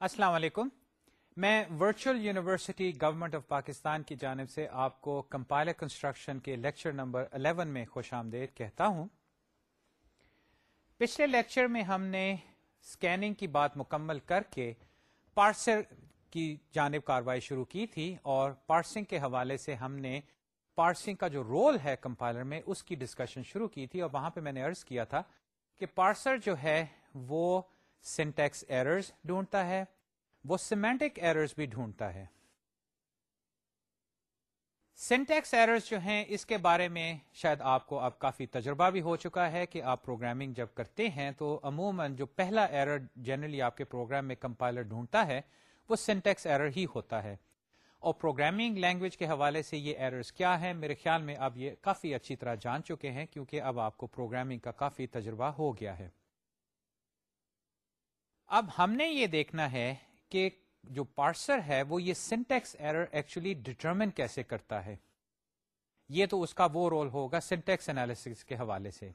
السلام علیکم۔ میں virtual university government of Pakistan کی جانب سے آپ کو کمپائلر کنسٹرکشن کے لیکچر نمبر 11 میں خوش آمدید کہتا ہوں۔ پچھلے لیکچر میں ہم نے اسکیننگ کی بات مکمل کر کے پارسر کی جانب کاروائی شروع کی تھی اور پارسنگ کے حوالے سے ہم نے پارسنگ کا جو رول ہے کمپائلر میں اس کی ڈسکشن شروع کی تھی اور وہاں پہ میں نے ارض کیا تھا کہ پارسر جو ہے وہ سنٹیکس ایررز ڈھونڈتا ہے، وہ سیمینٹک ایررز بھی ڈھونڈتا ہے۔ سنٹیکس ایررز جو ہیں، اس کے بارے میں شاید آپ کو اب کافی تجربہ بھی ہو چکا ہے کہ آپ پروگرامنگ جب کرتے ہیں تو عموماً جو پہلا ایرر جنرلی آپ کے پروگرام میں کمپائلر ڈھونڈتا ہے، وہ سنٹیکس ایرر ہی ہوتا ہے۔ اور پروگرامنگ لینگویج کے حوالے سے یہ ایررز کیا ہے میرے خیال میں اب یہ کافی اچھی طرح جان چکے ہیں کیونکہ اب آپ کو پروگرامنگ کا کافی تجربہ ہو گیا ہے۔ اب ہم نے یہ دیکھنا ہے کہ جو پارسر ہے وہ یہ سنٹیکس ایرر ایکچولی ڈٹرمن کیسے کرتا ہے۔ یہ تو اس کا وہ رول ہوگا سنٹیکس انالیس کے حوالے سے۔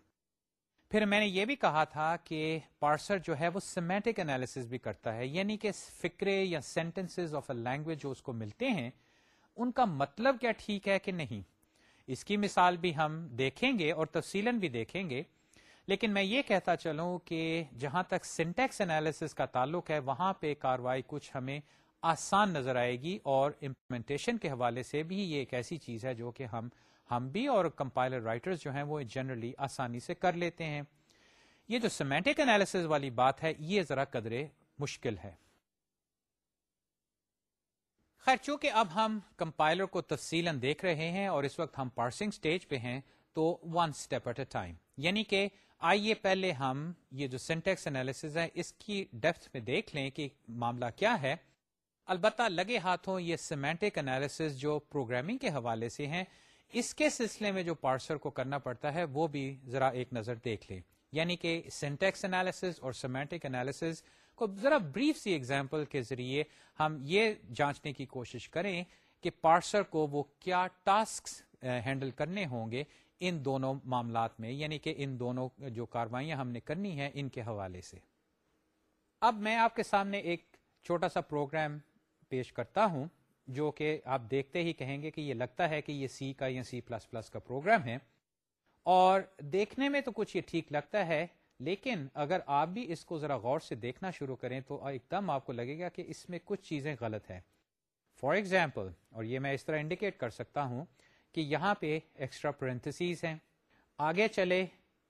پھر میں نے یہ بھی کہا تھا کہ پارسر جو ہے وہ سیمیٹک انالیس بھی کرتا ہے یعنی کہ فکرے یا سینٹینس آف اے لینگویج جو اس کو ملتے ہیں، ان کا مطلب کیا ٹھیک ہے کہ نہیں؟ اس کی مثال بھی ہم دیکھیں گے اور تفصیل بھی دیکھیں گے۔ لیکن میں یہ کہتا چلوں کہ جہاں تک سنٹیکس انالیس کا تعلق ہے، وہاں پہ کاروائی کچھ ہمیں آسان نظر آئے گی اور امپلیمنٹیشن کے حوالے سے بھی یہ ایک ایسی چیز ہے جو کہ ہم ہم بھی اور کمپائلر رائٹر جو ہیں وہ جنرلی آسانی سے کر لیتے ہیں۔ یہ جو سیمیٹک انالیس والی بات ہے، یہ ذرا قدرے مشکل ہے۔ خیر، چونکہ اب ہم کمپائلر کو تفصیل دیکھ رہے ہیں اور اس وقت ہم پارسنگ سٹیج پہ ہیں، تو one step at a time یعنی کہ آئیے پہلے ہم یہ جو سینٹیکس انالیس ہے، اس کی ڈیپتھ میں دیکھ لیں کہ معاملہ کیا ہے۔ البتہ لگے ہاتھوں یہ سیمینٹک انالیس جو پروگرامنگ کے حوالے سے ہیں، اس کے سلسلے میں جو پارسر کو کرنا پڑتا ہے، وہ بھی ذرا ایک نظر دیکھ لیں۔ یعنی کہ سینٹیکس انالیس اور سیمینٹک انالیس کو ذرا بریف سی ایگزامپل کے ذریعے ہم یہ جانچنے کی کوشش کریں کہ پارسر کو وہ کیا ٹاسک ہینڈل کرنے ہوں گے۔ ان دونوں معاملات میں یعنی کہ ان دونوں جو کاروائیاں ہم نے کرنی ہیں، ان کے حوالے سے۔ اب میں آپ کے سامنے ایک چھوٹا سا پروگرام پیش کرتا ہوں، جو کہ آپ دیکھتے ہی کہیں گے کہ یہ لگتا ہے کہ یہ سی کا یا سی پلس پلس کا پروگرام ہے۔ اور دیکھنے میں تو کچھ یہ ٹھیک لگتا ہے، لیکن اگر آپ بھی اس کو ذرا غور سے دیکھنا شروع کریں تو ایک دم آپ کو لگے گا کہ اس میں کچھ چیزیں غلط ہیں۔ فار ایگزامپل اور یہ میں اس طرح انڈیکیٹ کر سکتا ہوں کہ یہاں پہ ایکسٹرا پرنتسیز ہیں۔ آگے چلے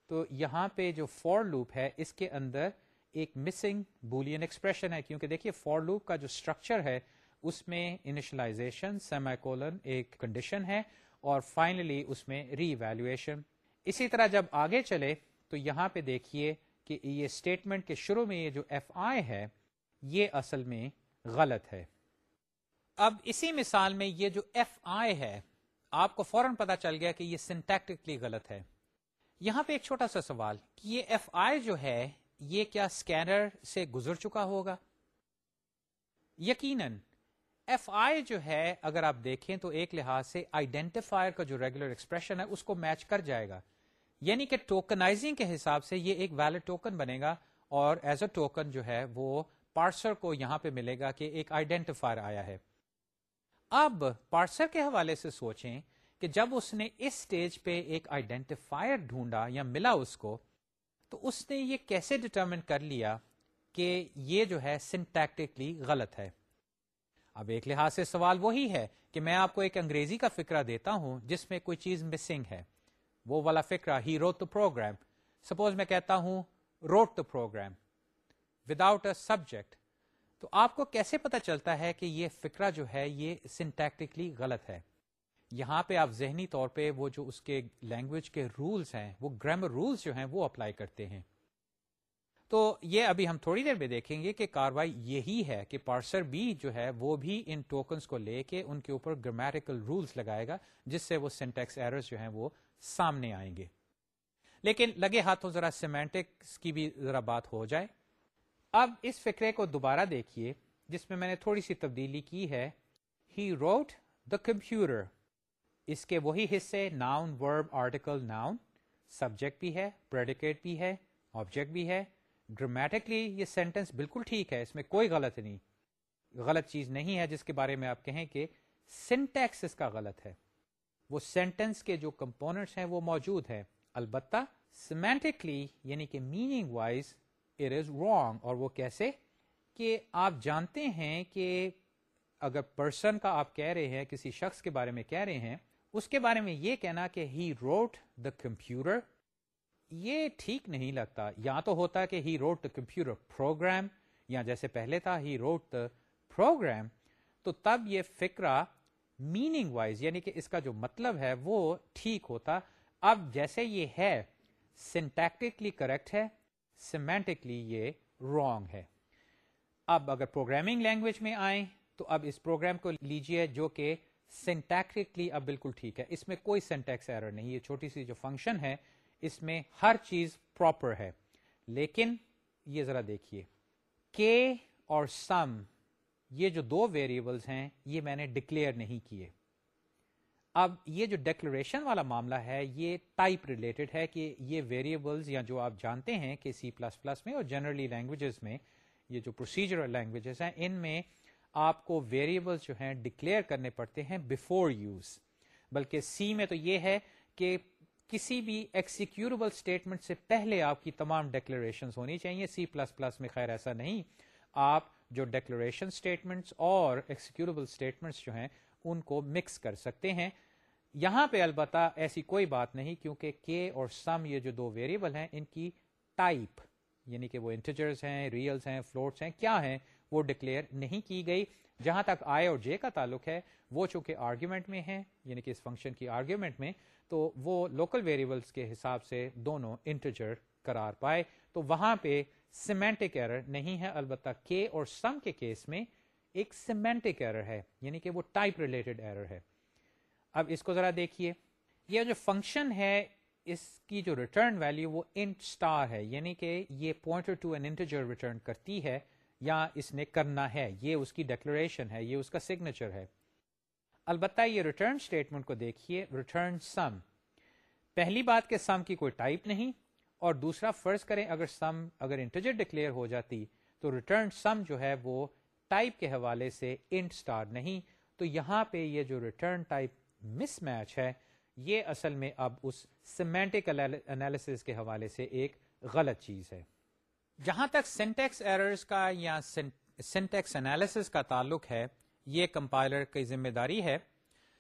تو یہاں پہ جو فور لوپ ہے، اس کے اندر ایک مسنگ بولین ایکسپریشن ہے۔ کیونکہ دیکھیے فور لوپ کا جو اسٹرکچر ہے، اس میں انیشلائزیشن سیمائکولن ایک کنڈیشن ہے اور فائنلی اس میں ری ایویلویشن اسی طرح جب آگے چلے تو یہاں پہ دیکھیے کہ یہ اسٹیٹمنٹ کے شروع میں یہ جو ایف آئی ہے، یہ اصل میں غلط ہے۔ اب اسی مثال میں یہ جو ایف آئی ہے آپ کو فوراً پتا چل گیا کہ یہ سنٹیکٹکلی غلط ہے۔ یہاں پہ ایک چھوٹا سا سوال، کہ یہ ایف آئی جو ہے، یہ کیا اسکینر سے گزر چکا ہوگا؟ یقیناً ایف آئی جو ہے، اگر آپ دیکھیں تو ایک لحاظ سے آئیڈینٹیفائر کا جو ریگولر ایکسپریشن ہے، اس کو میچ کر جائے گا۔ یعنی کہ ٹوکنائزنگ کے حساب سے یہ ایک ویلڈ ٹوکن بنے گا، اور ایز اے ٹوکن جو ہے، وہ پارسر کو یہاں پہ ملے گا کہ ایک آئیڈینٹیفائر آیا ہے۔ اب پارسر کے حوالے سے سوچیں کہ جب اس نے اس سٹیج پہ ایک آئیڈینٹیفائر ڈھونڈا یا ملا اس کو، تو اس نے یہ کیسے ڈٹرمن کر لیا کہ یہ جو ہے سنٹیکٹکلی غلط ہے؟ اب ایک لحاظ سے سوال وہی ہے کہ میں آپ کو ایک انگریزی کا فکرہ دیتا ہوں جس میں کوئی چیز مسنگ ہے۔ وہ والا فکرہ ہی روٹ دا پروگرام سپوز میں کہتا ہوں wrote the program without a subject تو آپ کو کیسے پتا چلتا ہے کہ یہ فکرہ جو ہے یہ سنٹیکٹکلی غلط ہے؟ یہاں پہ آپ ذہنی طور پہ وہ جو اس کے لینگویج کے رولز ہیں، وہ گرامر رولز جو ہیں، وہ اپلائی کرتے ہیں۔ تو یہ ابھی ہم تھوڑی دیر میں دیکھیں گے کہ کاروائی یہی ہے کہ پارسر بھی جو ہے، وہ بھی ان ٹوکنس کو لے کے ان کے اوپر گرامیٹیکل رولز لگائے گا، جس سے وہ سینٹیکس ایررز جو ہیں، وہ سامنے آئیں گے۔ لیکن لگے ہاتھوں ذرا سیمینٹکس کی بھی ذرا بات ہو جائے۔ اب اس فکرے کو دوبارہ دیکھیے، جس میں میں نے تھوڑی سی تبدیلی کی ہے۔ ہی روٹ دا کمپیوٹر اس کے وہی حصے ناؤن ورب آرٹیکل ناؤن سبجیکٹ بھی ہے پریڈیکیٹ بھی ہے آبجیکٹ بھی ہے۔ ڈرامیٹکلی یہ سینٹینس بالکل ٹھیک ہے، اس میں کوئی غلط نہیں۔ غلط چیز نہیں ہے جس کے بارے میں آپ کہیں کہ سنٹیکس اس کا غلط ہے۔ وہ سینٹینس کے جو کمپوننٹس ہیں وہ موجود ہے البتہ سیمینٹکلی یعنی کہ meaning wise it is wrong اور وہ کیسے؟ کہ آپ جانتے ہیں کہ اگر پرسن کا آپ کہہ رہے ہیں، کسی شخص کے بارے میں کہہ رہے ہیں، اس کے بارے میں یہ کہنا کہ ہی روٹ دا کمپیوٹر یہ ٹھیک نہیں لگتا۔ یا تو ہوتا کہ he wrote the computer program یا جیسے پہلے تھا ہی روٹ دا پروگرام تو تب یہ فکرہ میننگ وائز یعنی کہ اس کا جو مطلب ہے، وہ ٹھیک ہوتا۔ اب جیسے یہ ہے سنٹیکٹکلی کریکٹ ہے سیمینٹکلی یہ رانگ ہے۔ اب اگر پروگرامنگ لینگویج میں آئیں تو اب اس پروگرام کو لیجیے جو کہ سینٹیکٹکلی اب بالکل ٹھیک ہے۔ اس میں کوئی سینٹیکس ایرر نہیں، یہ چھوٹی سی جو فنکشن ہے، اس میں ہر چیز پراپر ہے۔ لیکن یہ ذرا دیکھیے۔ کے اور سم یہ جو دو ویریبلس ہیں، یہ میں نے ڈکلیئر نہیں کیے۔ اب یہ جو ڈیکلریشن والا معاملہ ہے، یہ ٹائپ ریلیٹڈ ہے کہ یہ ویریبلز یا جو آپ جانتے ہیں کہ سی پلس پلس میں اور جنرلی لینگویجز میں، یہ جو پروسیجرل لینگویجز ہیں، ان میں آپ کو ویریبلس جو ہیں ڈکلیئر کرنے پڑتے ہیں بفور یوز بلکہ سی میں تو یہ ہے کہ کسی بھی ایکسیکیوربل اسٹیٹمنٹ سے پہلے آپ کی تمام ڈیکلریشن ہونی چاہیے۔ سی پلس پلس میں خیر ایسا نہیں۔ آپ جو ڈیکلریشن اسٹیٹمنٹس اور ایکسیکیوربل اسٹیٹمنٹس جو ہیں، ان کو مکس کر سکتے ہیں۔ یہاں پہ البتہ ایسی کوئی بات نہیں، کیونکہ کے اور سم یہ جو دو ویریبل ہیں، ان کی ٹائپ یعنی کہ وہ انٹیجرز ہیں ریئلس ہیں فلوٹس ہیں، کیا ہیں، وہ ڈکلیئر نہیں کی گئی۔ جہاں تک آئی اور جے کا تعلق ہے، وہ چونکہ آرگیومنٹ میں ہے یعنی کہ اس فنکشن کی آرگیومنٹ میں، تو وہ لوکل ویریبلس کے حساب سے دونوں انٹیجر قرار پائے۔ تو وہاں پہ سیمینٹک ایرر نہیں ہے، البتہ کے اور سم کے کیس میں ایک سیمینٹک ایرر ہے یعنی کہ وہ ٹائپ ریلیٹڈ ایرر ہے۔ اب اس کو ذرا دیکھیے۔ یہ جو فنکشن ہے، اس کی جو ریٹرن ویلو وہ انٹ اسٹار ہے یعنی کہ یہ pointer to an integer return کرتی ہے یا اس نے کرنا ہے۔ یہ اس کی ڈیکلریشن ہے، یہ اس کا سگنیچر ہے۔ البتہ یہ ریٹرن اسٹیٹمنٹ کو دیکھیے ریٹرن سم پہلی بات کہ سم کی کوئی ٹائپ نہیں، اور دوسرا فرض کریں اگر سم اگر انٹیجر ڈکلیئر ہو جاتی، تو ریٹرن سم جو ہے وہ ٹائپ کے حوالے سے انٹ سٹار نہیں۔ تو یہاں پہ یہ جو ریٹرن ٹائپ مس میچ ہے، یہ اصل میں اب اس سیمینٹک انالیس کے حوالے سے ایک غلط چیز ہے۔ جہاں تک سینٹیکس ایررز کا یا سینٹیکس انالیس کا تعلق ہے، یہ کمپائلر کی ذمہ داری ہے۔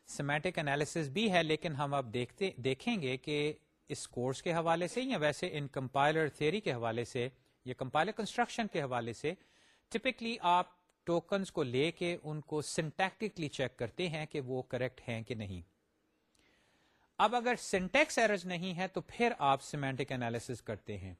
سیمیٹک انالیس بھی ہے، لیکن ہم اب دیکھتے دیکھیں گے کہ اس کورس کے حوالے سے یا ویسے ان کمپائلر تھیری کے حوالے سے، یا کمپائلر کنسٹرکشن کے حوالے سے ٹپکلی آپ ٹوکنس کو لے کے ان کو سنٹیکٹکلی چیک کرتے ہیں کہ وہ کریکٹ ہیں کہ نہیں۔ اب اگر سنٹیکس ایررز نہیں ہے تو پھر آپ سیمینٹک انالیس کرتے ہیں۔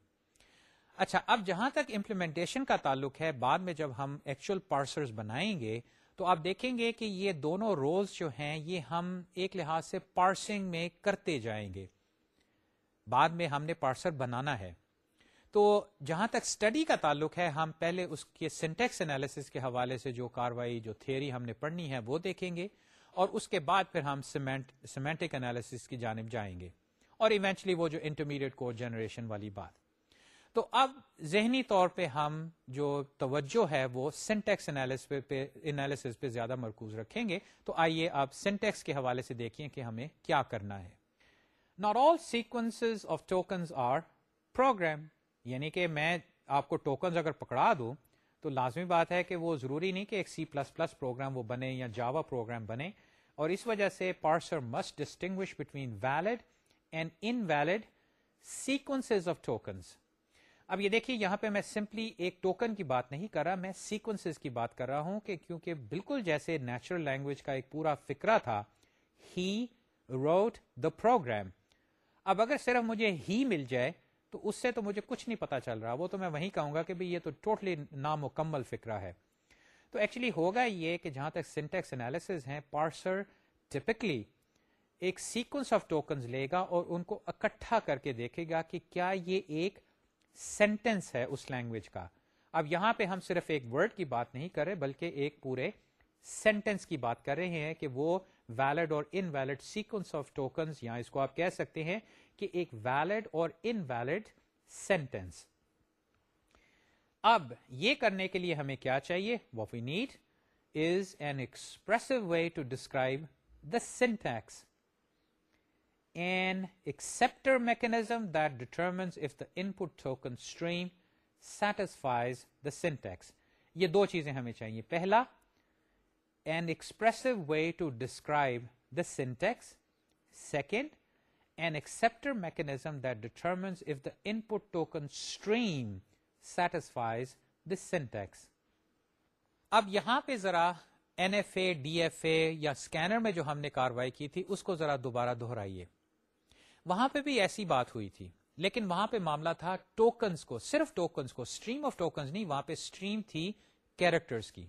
اچھا اب جہاں تک امپلیمنٹیشن کا تعلق ہے، بعد میں جب ہم ایکچوئل پارسرز بنائیں گے، تو آپ دیکھیں گے کہ یہ دونوں رولز جو ہیں، یہ ہم ایک لحاظ سے پارسنگ میں کرتے جائیں گے۔ بعد میں ہم نے پارسر بنانا ہے۔ تو جہاں تک اسٹڈی کا تعلق ہے، ہم پہلے اس کے سینٹیکس انالیس کے حوالے سے جو کاروائی، جو تھیری ہم نے پڑھنی ہے، وہ دیکھیں گے اور اس کے بعد پھر ہم سیمینٹک انالیس کی جانب جائیں گے اور ایونچلی وہ جو انٹرمیڈیٹ کوڈ جنریشن والی بات۔ تو اب ذہنی طور پہ ہم جو توجہ ہے، وہ سینٹیکس انالیس پہ زیادہ مرکوز رکھیں گے۔ تو آئیے آپ سینٹیکس کے حوالے سے دیکھیں کہ ہمیں کیا کرنا ہے۔ Not all sequence of tokens are program یعنی کہ میں آپ کو ٹوکنز اگر پکڑا دوں تو لازمی بات ہے کہ وہ ضروری نہیں کہ ایک سی پلس پلس پروگرام وہ بنے یا جاوا پروگرام بنے اور اس وجہ سے parser must distinguish between valid and invalid sequence of tokens اب یہ دیکھیے یہاں پہ میں سمپلی ایک ٹوکن کی بات نہیں کر رہا، میں سیکوینس کی بات کر رہا ہوں کہ کیونکہ بالکل جیسے نیچرل لینگویج کا ایک پورا فکرہ تھا ہی روٹ دا پروگرام اب اگر صرف مجھے ہی مل جائے تو اس سے تو مجھے کچھ نہیں پتا چل رہا، وہ تو میں وہی کہوں گا کہ یہ تو ٹوٹلی نامکمل فکرہ ہے۔ تو ایکچولی ہوگا یہ کہ جہاں تک سنٹیکس انالیس ہیں پارسر ٹپکلی ایک سیکوینس آف ٹوکنز لے گا اور ان کو اکٹھا کر کے دیکھے گا کہ کیا یہ ایک سینٹینس ہے اس لینگویج کا۔ اب یہاں پہ ہم صرف ایک ورڈ کی بات نہیں کر رہے، بلکہ ایک پورے سینٹینس کی بات کر رہے ہیں کہ وہ ویلڈ اور invalid sequence of tokens یا اس کو آپ کہہ سکتے ہیں کہ ایک ویلڈ اور ان ویلڈ سینٹینس اب یہ کرنے کے لیے ہمیں کیا چاہیے؟ What we need is an expressive way to describe the syntax an acceptor mechanism that determines if the input token stream satisfies the syntax یہ دو چیزیں ہمیں چاہیے. پہلا an expressive way to describe the syntax second an acceptor mechanism that determines if the input token stream satisfies this syntax اب یہاں پہ ذرا N F A D F A یا اسکینر میں جو ہم نے کاروائی کی تھی، اس کو ذرا دوبارہ دہرائیے۔ وہاں پہ بھی ایسی بات ہوئی تھی، لیکن وہاں پہ معاملہ تھا ٹوکنس کو، صرف ٹوکنس کو اسٹریم آف ٹوکنس نہیں، وہاں پہ اسٹریم تھی کیریکٹرس کی۔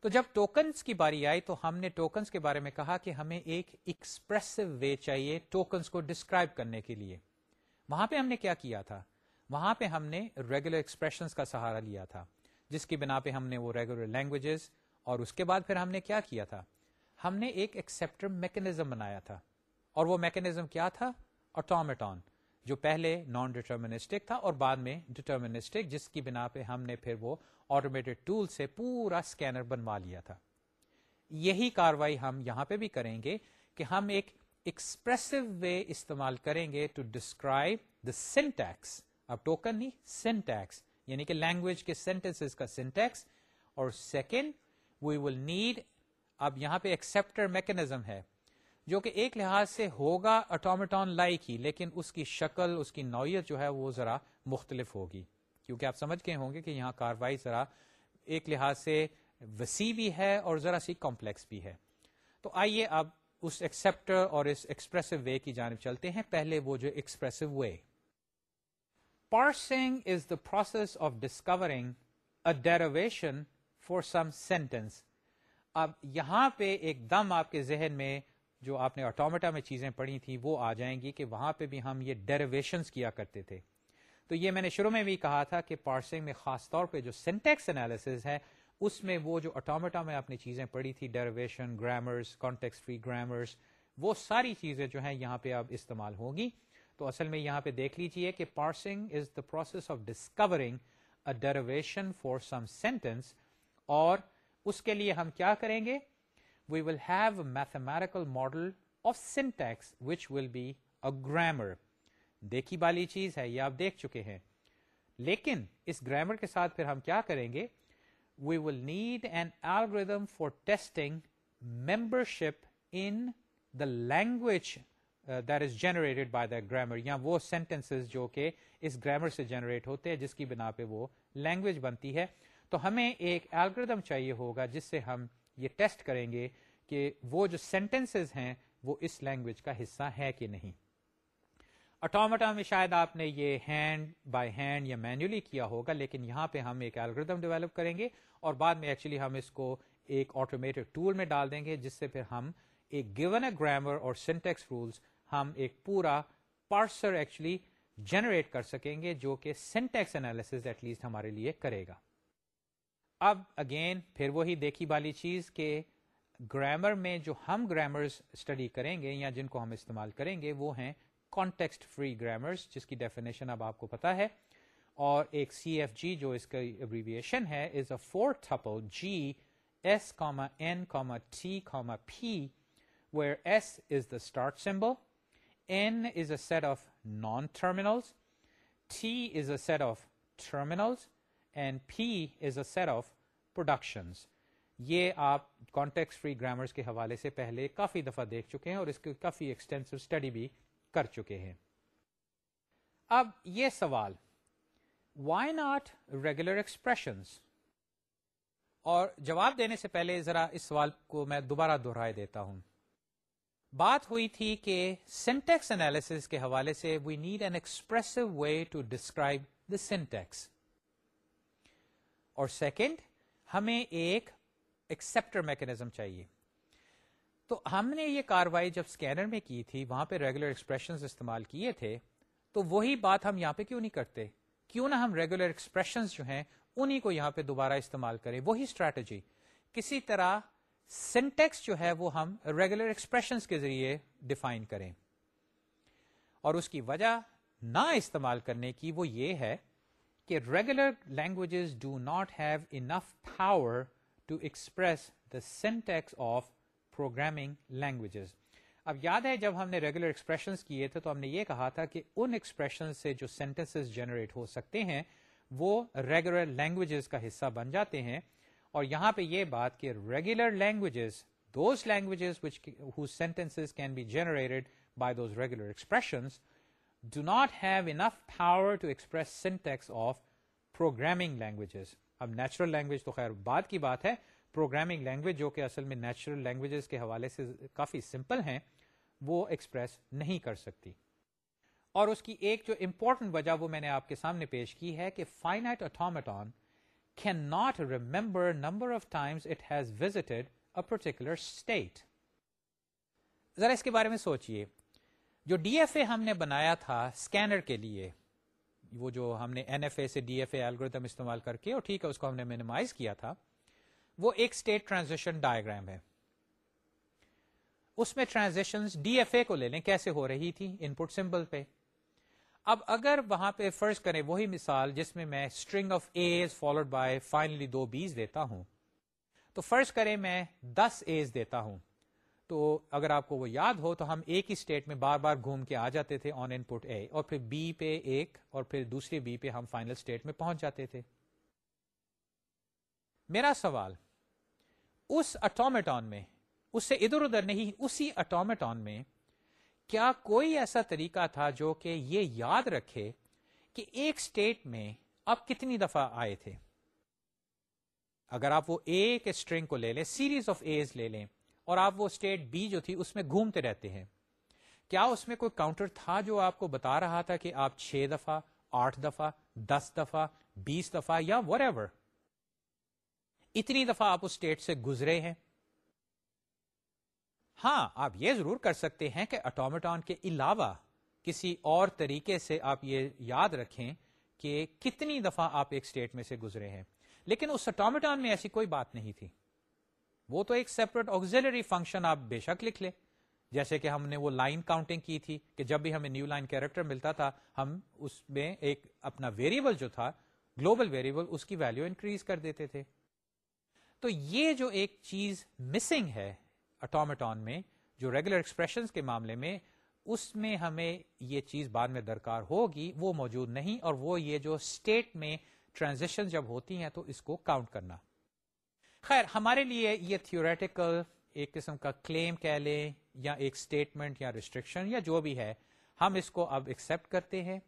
تو جب ٹوکنس کی باری آئی تو ہم نے ٹوکنس کے بارے میں کہا کہ ہمیں ایک ایکسپریسو وے چاہیے ٹوکنس کو ڈسکرائب کرنے کے لیے۔ وہاں پہ ہم نے کیا کیا تھا؟ وہاں پہ ہم نے ریگولر ایکسپریشن کا سہارا لیا تھا، جس کی بنا پہ ہم نے وہ ریگولر لینگویجز اور اس کے بعد پھر ہم نے کیا کیا تھا؟ ہم نے ایک ایکسپٹر میکنیزم بنایا تھا۔ اور وہ میکنیزم کیا تھا؟ آٹومیٹون جو پہلے نان ڈیٹرمنسٹک تھا اور بعد میں ڈیٹرمنسٹک جس کی بنا پہ ہم نے پھر وہ آٹومیٹڈ ٹول سے پورا اسکینر بنوا لیا تھا۔ یہی کاروائی ہم یہاں پہ بھی کریں گے کہ ہم ایک ایکسپریسو وے استعمال کریں گے ٹو ڈسکرائب دا سینٹیکس اب ٹوکن نہیں سینٹیکس یعنی کہ لینگویج کے سینٹینس کا سینٹیکس اور سیکنڈ وی ول نیڈ اب یہاں پہ ایکسپٹر میکنیزم ہے۔ جو کہ ایک لحاظ سے ہوگا اٹومیٹون لائک ہی، لیکن اس کی شکل، اس کی نوعیت جو ہے وہ ذرا مختلف ہوگی۔ کیونکہ آپ سمجھ گئے ہوں گے کہ یہاں کاروائی ذرا ایک لحاظ سے وسیع بھی ہے اور ذرا سی کمپلیکس بھی ہے۔ تو آئیے اب اس ایکسپٹر اور اس ایکسپریسو وے کی جانب چلتے ہیں۔ پہلے وہ جو expressive way parsing is the process of discovering a derivation for some sentence اب یہاں پہ ایک دم آپ کے ذہن میں جو آپ نے آٹومیٹا میں چیزیں پڑھی تھیں، وہ آ جائیں گی کہ وہاں پہ بھی ہم یہ ڈیریویشنس کیا کرتے تھے۔ تو یہ میں نے شروع میں بھی کہا تھا کہ پارسنگ میں خاص طور پہ جو سینٹیکس انالیس ہے، اس میں وہ جو اٹومیٹا میں آپ نے چیزیں پڑھی تھی derivation grammars context free grammars وہ ساری چیزیں جو ہیں یہاں پہ اب استعمال ہوں گی۔ تو اصل میں یہاں پہ دیکھ لیجیے کہ parsing is the process of discovering a derivation for some sentence اور اس کے لیے ہم کیا کریں گے؟ We will have mathematical model of syntax which will be a grammar دیکھی والی چیز ہے، یہ آپ دیکھ چکے ہیں۔ لیکن اس گرامر کے ساتھ پھر ہم کیا کریں گے؟ We will need an algorithm for testing membership in the language that is generated by the grammar یا وہ سینٹینس جو کہ اس گرامر سے جنریٹ ہوتے ہیں، جس کی بنا پہ وہ لینگویج بنتی ہے۔ تو ہمیں ایک الگریدم چاہیے ہوگا، جس سے ہم یہ ٹیسٹ کریں گے کہ وہ جو سینٹینس ہیں وہ اس لینگویج کا حصہ ہے کہ نہیں۔ اٹومیٹا میں شاید آپ نے یہ ہینڈ بائی ہینڈ یا مینولی کیا ہوگا، لیکن یہاں پہ ہم ایک الگریدم ڈیولپ کریں گے اور بعد میں ایکچولی ہم اس کو ایک آٹومیٹڈ ٹول میں ڈال دیں گے، جس سے پھر ہم ایک گیون اے گرامر اور سینٹیکس رولس ہم ایک پورا پارسر ایکچولی جنریٹ کر سکیں گے، جو کہ سینٹیکس اینالس ایٹ لیسٹ ہمارے لیے کرے گا۔ اب اگین پھر وہی دیکھی والی چیز کہ گرامر میں جو ہم گرامرز اسٹڈی کریں گے یا جن کو ہم استعمال کریں گے وہ ہیں کانٹیکسٹ فری گرامرز جس کی ڈیفینیشن اب آپ کو پتا ہے۔ اور ایک سی ایف جی جو اس کا ابریویشن ہے is a four tuple G S comma N comma T comma P where S is the start symbol N is a set of non-terminals, T is a set of terminals, and P is a set of productions. یہ آپ context free grammars کے حوالے سے پہلے کافی دفعہ دیکھ چکے ہیں اور اس کی کافی ایکسٹینسو اسٹڈی بھی کر چکے ہیں۔ اب یہ سوال وائی ناٹ ریگولر ایکسپریشنس اور جواب دینے سے پہلے ذرا اس سوال کو میں دوبارہ دہرائے دیتا ہوں۔ بات ہوئی تھی کہ سینٹیکس انالیس کے حوالے سے we need an expressive way to describe the syntax اور سیکنڈ ہمیں ایک ایکسپٹر میکنیزم چاہیے۔ تو ہم نے یہ کاروائی جب اسکینر میں کی تھی، وہاں پہ ریگولر ایکسپریشن استعمال کیے تھے، تو وہی بات ہم یہاں پہ کیوں نہیں کرتے؟ کیوں نہ ہم ریگولر ایکسپریشن جو ہیں انہیں کو یہاں پہ دوبارہ استعمال کریں۔ وہی اسٹریٹجی کسی طرح سینٹیکس جو ہے، وہ ہم ریگولر ایکسپریشن کے ذریعے ڈیفائن کریں۔ اور اس کی وجہ نہ استعمال کرنے کی وہ یہ ہے کہ regular languages do not have enough power to express the syntax of programming languages اب یاد ہے جب ہم نے ریگولر ایکسپریشنس کیے تھے تو ہم نے یہ کہا تھا کہ ان ایکسپریشن سے جو سینٹینس جنریٹ ہو سکتے ہیں، وہ ریگولر لینگویجز کا حصہ بن جاتے ہیں۔ اور یہاں پہ یہ بات کہ regular languages those languages sentence can be generated by those regular expressions do not have enough power to express syntax of programming languages اب نیچرل لینگویج تو خیر بعد کی بات ہے. پروگرامنگ لینگویج جو کہ اصل میں نیچرل لینگویجز کے حوالے سے کافی سمپل ہیں، وہ ایکسپریس نہیں کر سکتی۔ اور اس کی ایک جو امپورٹنٹ وجہ وہ میں نے آپ کے سامنے پیش کی ہے کہ finite automaton can not remember number of times it has visited a particular state ذرا اس کے بارے میں سوچئے۔ جو ڈی ایف اے ہم نے بنایا تھا اسکینر کے لیے، وہ جو ہم نے این ایف اے سے ڈی ایف اے الگوریتم استعمال کر کے، اور ٹھیک ہے، اس کو ہم نے مینیمائز کیا تھا، وہ ایک اسٹیٹ ٹرانزیکشن ڈائگرام ہے۔ اس میں ٹرانزیکشن ڈی ایف اے کو لے لیں، کیسے ہو رہی تھی؟ ان پٹ سمبل پہ۔ اب اگر وہاں پہ فرض کریں، وہی مثال جس میں میں string of a's followed by finally do b's دیتا ہوں۔ تو فرض کریں، میں دس ایز دیتا ہوں۔ تو اگر آپ کو وہ یاد ہو تو ہم ایک ہی اسٹیٹ میں بار بار گھوم کے آ جاتے تھے آن ان پٹ اے اور پھر بی پہ ایک اور پھر دوسرے بی پہ ہم فائنل اسٹیٹ میں پہنچ جاتے تھے۔ میرا سوال، اس اٹومیٹون میں، اس سے ادھر ادھر نہیں، اسی اٹومیٹون میں کیا کوئی ایسا طریقہ تھا جو کہ یہ یاد رکھے کہ ایک اسٹیٹ میں آپ کتنی دفعہ آئے تھے؟ اگر آپ وہ ایک اسٹرنگ کو لے لیں سیریز آف ایز لے لیں اور آپ وہ اسٹیٹ بی جو تھی اس میں گھومتے رہتے ہیں۔ کیا اس میں کوئی کاؤنٹر تھا جو آپ کو بتا رہا تھا کہ آپ چھ دفعہ، آٹھ دفعہ، دس دفعہ، بیس دفعہ یا وٹ ایور اتنی دفعہ آپ اس اسٹیٹ سے گزرے ہیں۔ ہاں آپ یہ ضرور کر سکتے ہیں کہ اٹومیٹون کے علاوہ کسی اور طریقے سے آپ یہ یاد رکھیں کہ کتنی دفعہ آپ ایک اسٹیٹ میں سے گزرے ہیں۔ لیکن اس اٹومیٹون میں ایسی کوئی بات نہیں تھی۔ وہ تو ایک سیپریٹ آگزلری فنکشن آپ بے شک لکھ لیں۔ جیسے کہ ہم نے وہ لائن کاؤنٹنگ کی تھی کہ جب بھی ہمیں نیو لائن کیریکٹر ملتا تھا، ہم اس میں ایک اپنا ویریبل جو تھا گلوبل ویریبل اس کی ویلو انکریز کر دیتے تھے۔ تو یہ جو ایک چیز مسنگ ہے اٹومیٹون میں، جو ریگولر ایکسپریشن کے معاملے میں، اس میں ہمیں یہ چیز بعد میں درکار ہوگی، وہ موجود نہیں، اور وہ یہ جو اسٹیٹ میں ٹرانزیکشن جب ہوتی ہیں تو اس کو کاؤنٹ کرنا۔ خیر، ہمارے لیے یہ تھیوریٹیکل ایک قسم کا کلیم کہہ لیں یا ایک اسٹیٹمنٹ یا ریسٹرکشن یا جو بھی ہے، ہم اس کو اب ایکسپٹ کرتے ہیں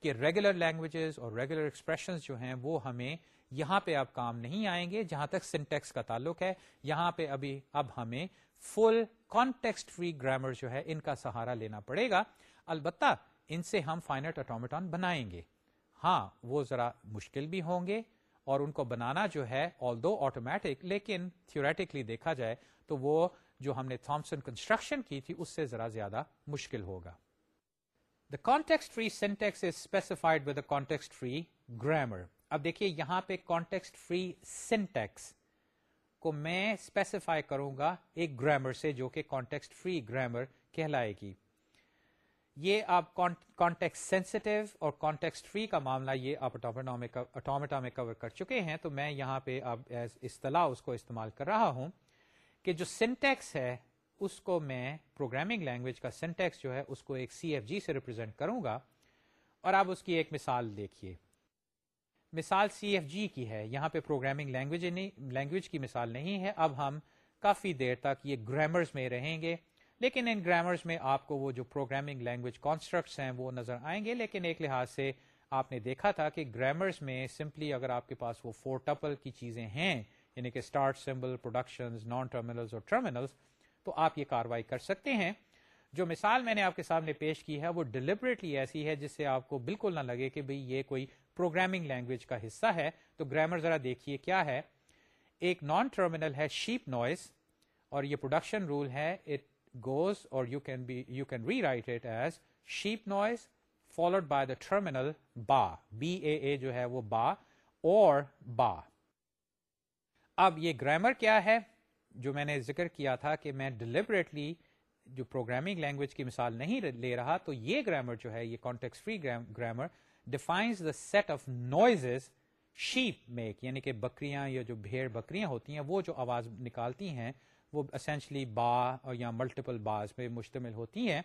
کہ ریگولر لینگویجز اور ریگولر ایکسپریشن جو ہیں وہ ہمیں یہاں پہ اب کام نہیں آئیں گے جہاں تک سنٹیکس کا تعلق ہے۔ یہاں پہ ابھی اب ہمیں فل کانٹیکسٹ فری گرامر جو ہے ان کا سہارا لینا پڑے گا۔ البتہ ان سے ہم فائنٹ اٹومیٹون بنائیں گے۔ ہاں وہ ذرا مشکل بھی ہوں گے۔ اور ان کو بنانا جو ہے آل دو آٹومیٹک لیکن تھیوریٹکلی دیکھا جائے تو وہ جو ہم نے تھامسن کنسٹرکشن کی تھی، اس سے ذرا زیادہ مشکل ہوگا۔ The context free syntax is specified with context free grammar اب دیکھیے، یہاں پہ کانٹیکسٹ فری سینٹیکس کو میں اسپیسیفائی کروں گا ایک گرامر سے جو کہ کانٹیکسٹ فری گرامر کہلائے گی۔ یہ آپ کانٹیکس سینسٹیو اور کانٹیکسٹ فری کا معاملہ یہ آپ اٹومیٹا میں کور کر چکے ہیں، تو میں یہاں پہ اب ایز اصطلاح اس کو استعمال کر رہا ہوں کہ جو سینٹیکس ہے، اس کو میں پروگرامنگ لینگویج کا سینٹیکس جو ہے، اس کو ایک سی ایف جی سے ریپرزینٹ کروں گا۔ اور آپ اس کی ایک مثال دیکھیے۔ مثال سی ایف جی کی ہے، یہاں پہ پروگرامنگ لینگویج لینگویج کی مثال نہیں ہے۔ اب ہم کافی دیر تک یہ گرامرز میں رہیں گے۔ لیکن ان گرامرز میں آپ کو وہ جو پروگرامنگ لینگویج کانسٹرکٹس ہیں وہ نظر آئیں گے، لیکن ایک لحاظ سے آپ نے دیکھا تھا کہ گرامرز میں سمپلی اگر آپ کے پاس وہ فور ٹپل کی چیزیں ہیں یعنی کہ start symbol production non terminals اور ٹرمینلز تو آپ یہ کاروائی کر سکتے ہیں۔ جو مثال میں نے آپ کے سامنے پیش کی ہے، وہ ڈیلیبریٹلی ایسی ہے جس سے آپ کو بالکل نہ لگے کہ بھئی یہ کوئی پروگرامنگ لینگویج کا حصہ ہے۔ تو گرامر ذرا دیکھیے کیا ہے۔ ایک نان ٹرمینل ہے شیپ نوائز اور یہ پروڈکشن رول ہے اٹ گوز اور you can be you can rewrite it as sheep noise followed by the terminal baa B A جو ہے وہ با اور با اب یہ گرامر کیا ہے؟ جو میں نے ذکر کیا تھا کہ میں ڈیلیبریٹلی جو پروگرامنگ لینگویج کی مثال نہیں لے رہا، تو یہ گرامر جو ہے، یہ context free grammar defines the set of noises sheep make یعنی کہ بکریاں یا جو بھیڑ بکریاں ہوتی ہیں، وہ جو آواز نکالتی ہیں وہ اسینشلی با اور یا ملٹیپل باز پہ مشتمل ہوتی ہیں۔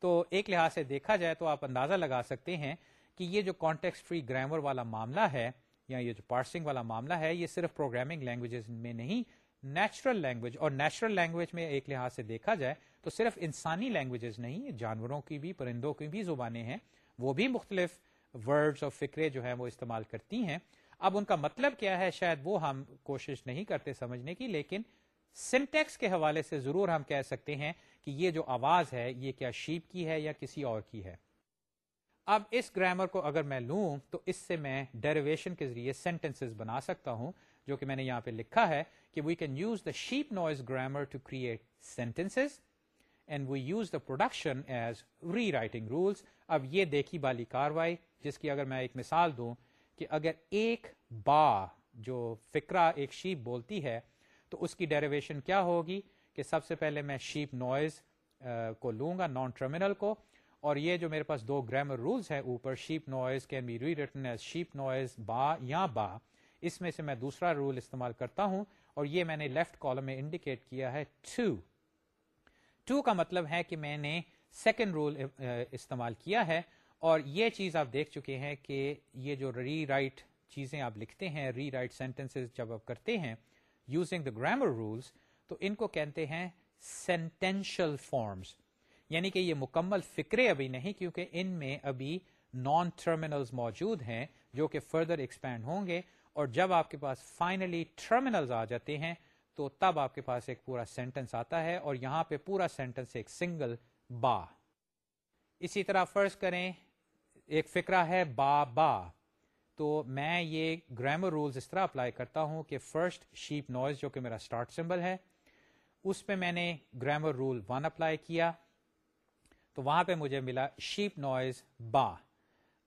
تو ایک لحاظ سے دیکھا جائے تو آپ اندازہ لگا سکتے ہیں کہ یہ جو کانٹیکس فری گرامر والا معاملہ ہے یا یہ جو پارسنگ والا معاملہ ہے، یہ صرف پروگرامنگ لینگویجز میں نہیں نیچرل لینگویج اور نیچرل لینگویج میں ایک لحاظ سے دیکھا جائے تو صرف انسانی لینگویجز نہیں، جانوروں کی بھی، پرندوں کی بھی زبانیں ہیں۔ وہ بھی مختلف ورڈز اور فکرے جو ہیں وہ استعمال کرتی ہیں۔ اب ان کا مطلب کیا ہے؟ شاید وہ ہم کوشش نہیں کرتے سمجھنے کی، لیکن سنٹیکس کے حوالے سے ضرور ہم کہہ سکتے ہیں کہ یہ جو آواز ہے، یہ کیا شیپ کی ہے یا کسی اور کی ہے۔ اب اس گرامر کو اگر میں لوں تو اس سے میں ڈیریویشن کے ذریعے سینٹینس بنا سکتا ہوں، جو کہ میں نے یہاں پہ لکھا ہے کہ we can use the sheep noise grammar to create sentence and we use the production as rewriting rules اب یہ دیکھی بالی کاروائی، جس کی اگر میں ایک مثال دوں کہ اگر ایک با جو فکرہ، ایک شیپ بولتی ہے تو اس کی ڈیریویشن کیا ہوگی کہ سب سے پہلے میں شیپ نوائز کو لوں گا نان ٹرمینل کو، اور یہ جو میرے پاس دو گرامر رولز ہیں اوپر sheep noise can be rewritten as sheep noise baa یا با، اس میں سے میں دوسرا رول استعمال کرتا ہوں، اور یہ میں نے لیفٹ کالم میں انڈیکیٹ کیا ہے ٹو ٹو کا مطلب ہے کہ میں نے سیکنڈ رول استعمال کیا ہے، اور یہ چیز آپ دیکھ چکے ہیں کہ یہ جو ری رائٹ چیزیں آپ لکھتے ہیں ری رائٹ سینٹینس جب آپ کرتے ہیں یوزنگ دا گرامر رولس تو ان کو کہتے ہیں سینٹینشل فارمس یعنی کہ یہ مکمل فکرے ابھی نہیں، کیونکہ ان میں ابھی نان ٹرمینلز موجود ہیں جو کہ فردر ایکسپینڈ ہوں گے، اور جب آپ کے پاس فائنلی ٹرمینلز آ جاتے ہیں، تو تب آپ کے پاس ایک پورا سینٹینس آتا ہے، اور یہاں پہ پورا سینٹینس ایک سنگل با اسی طرح فرض کریں، ایک فکرہ ہے با با تو میں یہ گرامر رولز اس طرح اپلائی کرتا ہوں کہ فرسٹ شیپ نوائز جو کہ میرا اسٹارٹ سمبل ہے، اس پہ میں نے گرامر رول ون اپلائی کیا تو وہاں پہ مجھے ملا شیپ نوائز با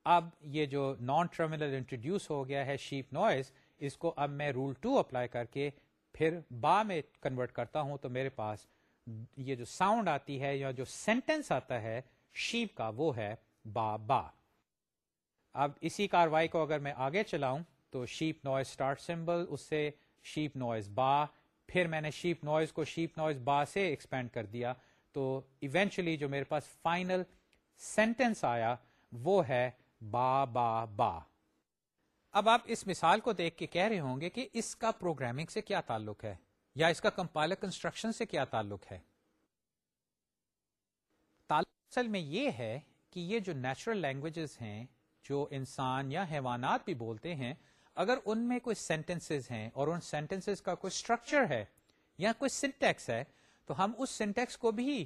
اب یہ جو نان ٹرمینل انٹروڈیوس ہو گیا ہے شیپ نوائز اس کو اب میں رول ٹو اپلائی کر کے پھر با میں کنورٹ کرتا ہوں تو میرے پاس یہ جو ساؤنڈ آتی ہے یا جو سینٹینس آتا ہے شیپ کا وہ ہے با با اب اسی کاروائی کو اگر میں آگے چلاؤں تو شیپ نوائز اسٹارٹ سمبل اس سے شیپ نوائز با پھر میں نے شیپ نوائز کو شیپ نوائز با سے ایکسپینڈ کر دیا۔ تو ایونچولی جو میرے پاس فائنل سینٹینس آیا، وہ ہے با با با اب آپ اس مثال کو دیکھ کے کہہ رہے ہوں گے کہ اس کا پروگرامنگ سے کیا تعلق ہے، یا اس کا کمپائلر کنسٹرکشن سے کیا تعلق ہے۔ تعلق اصل میں یہ ہے کہ یہ جو نیچرل لینگویجز ہیں جو انسان یا حیوانات بھی بولتے ہیں، اگر ان میں کوئی سینٹینس ہیں اور ان سینٹینس کا کوئی اسٹرکچر ہے یا کوئی سنٹیکس ہے، تو ہم اس سینٹیکس کو بھی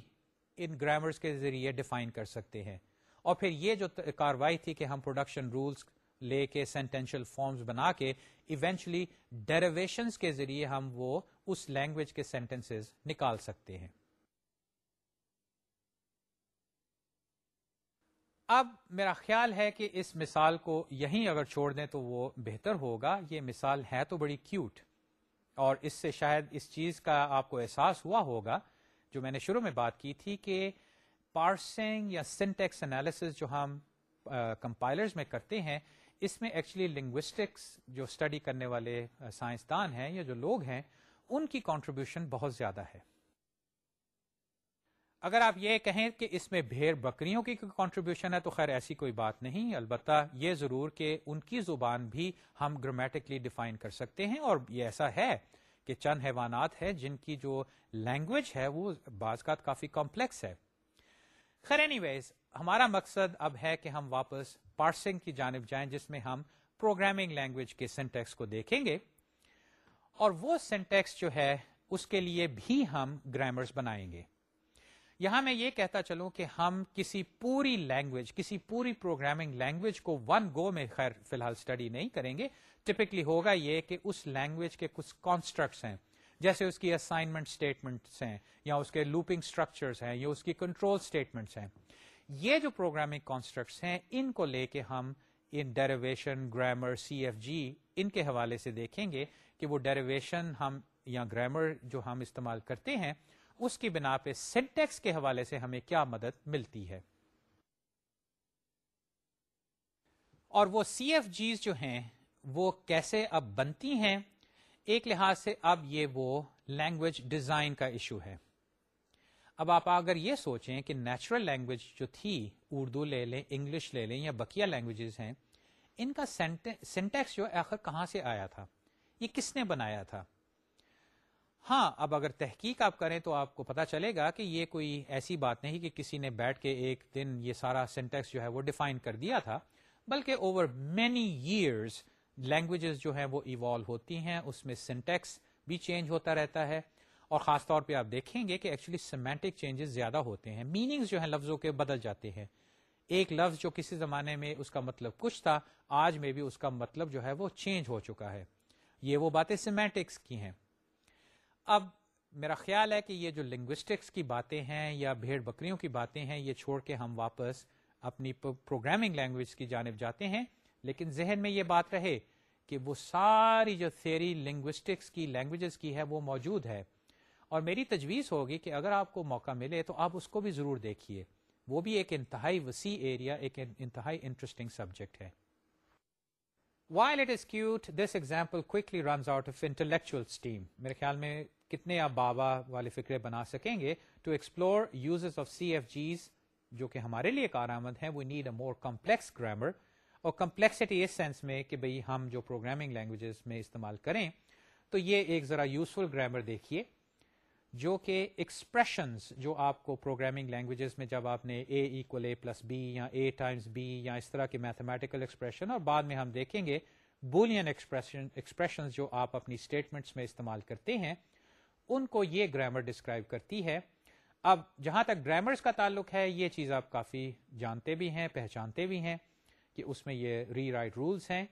ان گرامرس کے ذریعے ڈیفائن کر سکتے ہیں۔ اور پھر یہ جو کاروائی تھی کہ ہم پروڈکشن رولس لے کے سینٹینشل فارمز بنا کے ایونچلی ڈیریویشنس کے ذریعے ہم وہ اس لینگویج کے سینٹینس نکال سکتے ہیں۔ اب میرا خیال ہے کہ اس مثال کو یہیں اگر چھوڑ دیں تو وہ بہتر ہوگا۔ یہ مثال ہے تو بڑی کیوٹ۔ اور اس سے شاید اس چیز کا آپ کو احساس ہوا ہوگا جو میں نے شروع میں بات کی تھی کہ پارسنگ یا سنٹیکس انالیس جو ہم کمپائلرز میں کرتے ہیں، اس میں ایکچولی لنگوسٹکس جو اسٹڈی کرنے والے سائنسدان ہیں یا جو لوگ ہیں، ان کی کانٹریبیوشن بہت زیادہ ہے۔ اگر آپ یہ کہیں کہ اس میں بھیڑ بکریوں کی کانٹریبیوشن ہے تو خیر ایسی کوئی بات نہیں، البتہ یہ ضرور کہ ان کی زبان بھی ہم گرامیٹکلی ڈیفائن کر سکتے ہیں اور یہ ایسا ہے کہ چند حیوانات ہیں جن کی جو لینگویج ہے وہ بعض کا کافی کمپلیکس ہے۔ خیر اینی ویز ہمارا مقصد اب ہے کہ ہم واپس پارسنگ کی جانب جائیں جس میں ہم پروگرامنگ لینگویج کے سینٹیکس کو دیکھیں گے۔ اور وہ سینٹیکس جو ہے، اس کے لیے بھی ہم گرامرز بنائیں گے۔ یہاں میں یہ کہتا چلوں کہ ہم کسی پوری لینگویج کسی پوری پروگرامنگ لینگویج کو ون گو میں خیر فی الحال اسٹڈی نہیں کریں گے۔ ٹپکلی ہوگا یہ کہ اس لینگویج کے کچھ کانسٹرکٹس ہیں، جیسے اس کی اسائنمنٹ اسٹیٹمنٹس ہیں، یا اس کے لوپنگ اسٹرکچرس ہیں، یا اس کی کنٹرول اسٹیٹمنٹس ہیں۔ یہ جو پروگرامنگ کانسٹرکٹس ہیں، ان کو لے کے ہم ان derivation grammar C F G ان کے حوالے سے دیکھیں گے کہ وہ ڈیریویشن ہم یا گرامر جو ہم استعمال کرتے ہیں اس کی بنا پہ سینٹیکس کے حوالے سے ہمیں کیا مدد ملتی ہے؟ اور وہ سی ایف جیز جو ہیں، وہ کیسے اب بنتی ہیں؟ ایک لحاظ سے اب یہ وہ لینگویج ڈیزائن کا ایشو ہے۔ اب آپ اگر یہ سوچیں کہ نیچرل لینگویج جو تھی، اردو لے لیں، انگلش لے لیں یا بکیا لینگویجز ہیں، ان کا سینٹیکس جو آخر کہاں سے آیا تھا؟ یہ کس نے بنایا تھا؟ ہاں اب اگر تحقیق آپ کریں تو آپ کو پتا چلے گا کہ یہ کوئی ایسی بات نہیں کہ کسی نے بیٹھ کے ایک دن یہ سارا سینٹیکس جو ہے وہ ڈیفائن کر دیا تھا، بلکہ اوور مینی ایئرس لینگویجز جو ہیں وہ ایوالو ہوتی ہیں، اس میں سینٹیکس بھی چینج ہوتا رہتا ہے۔ اور خاص طور پہ آپ دیکھیں گے کہ ایکچولی سیمینٹک چینجز زیادہ ہوتے ہیں۔ میننگز جو ہیں لفظوں کے بدل جاتے ہیں۔ ایک لفظ جو کسی زمانے میں اس کا مطلب کچھ تھا، آج میں بھی اس کا مطلب جو ہے وہ چینج ہو چکا ہے۔ یہ وہ باتیں سیمینٹکس کی ہیں۔ اب میرا خیال ہے کہ یہ جو لنگوسٹکس کی باتیں ہیں یا بھیڑ بکریوں کی باتیں ہیں، یہ چھوڑ کے ہم واپس اپنی پروگرامنگ لینگویج کی جانب جاتے ہیں۔ لیکن ذہن میں یہ بات رہے کہ وہ ساری جو تھیری لنگوسٹکس کی لینگویجز کی ہے، وہ موجود ہے۔ اور میری تجویز ہوگی کہ اگر آپ کو موقع ملے تو آپ اس کو بھی ضرور دیکھیے۔ وہ بھی ایک انتہائی وسیع ایریا ایک انتہائی انٹرسٹنگ سبجیکٹ ہے۔ While it is cute this example quickly runs out of intellectual steam میرے خیال میں کتنے آپ بابا والے فکرے بنا سکیں گے to explore use of C F G's جو کہ ہمارے لیے کارآمد ہیں. We need a more complex grammar اور کمپلیکسٹی اس سینس میں کہ بھئی ہم جو پروگرامنگ لینگویجز میں استعمال کریں تو یہ ایک ذرا یوزفل گرامر دیکھیے. جو کہ ایکسپریشنز جو آپ کو پروگرامنگ لینگویجز میں جب آپ نے A equal A plus B یا اے ٹائمس بی یا اس طرح کے میتھمیٹیکل ایکسپریشن اور بعد میں ہم دیکھیں گے بولین ایکسپریشن جو آپ اپنی اسٹیٹمنٹس میں استعمال کرتے ہیں، ان کو یہ گرامر ڈسکرائب کرتی ہے۔ اب جہاں تک گرامرز کا تعلق ہے، یہ چیز آپ کافی جانتے بھی ہیں، پہچانتے بھی ہیں کہ اس میں یہ ری رائٹ رولس ہیں۔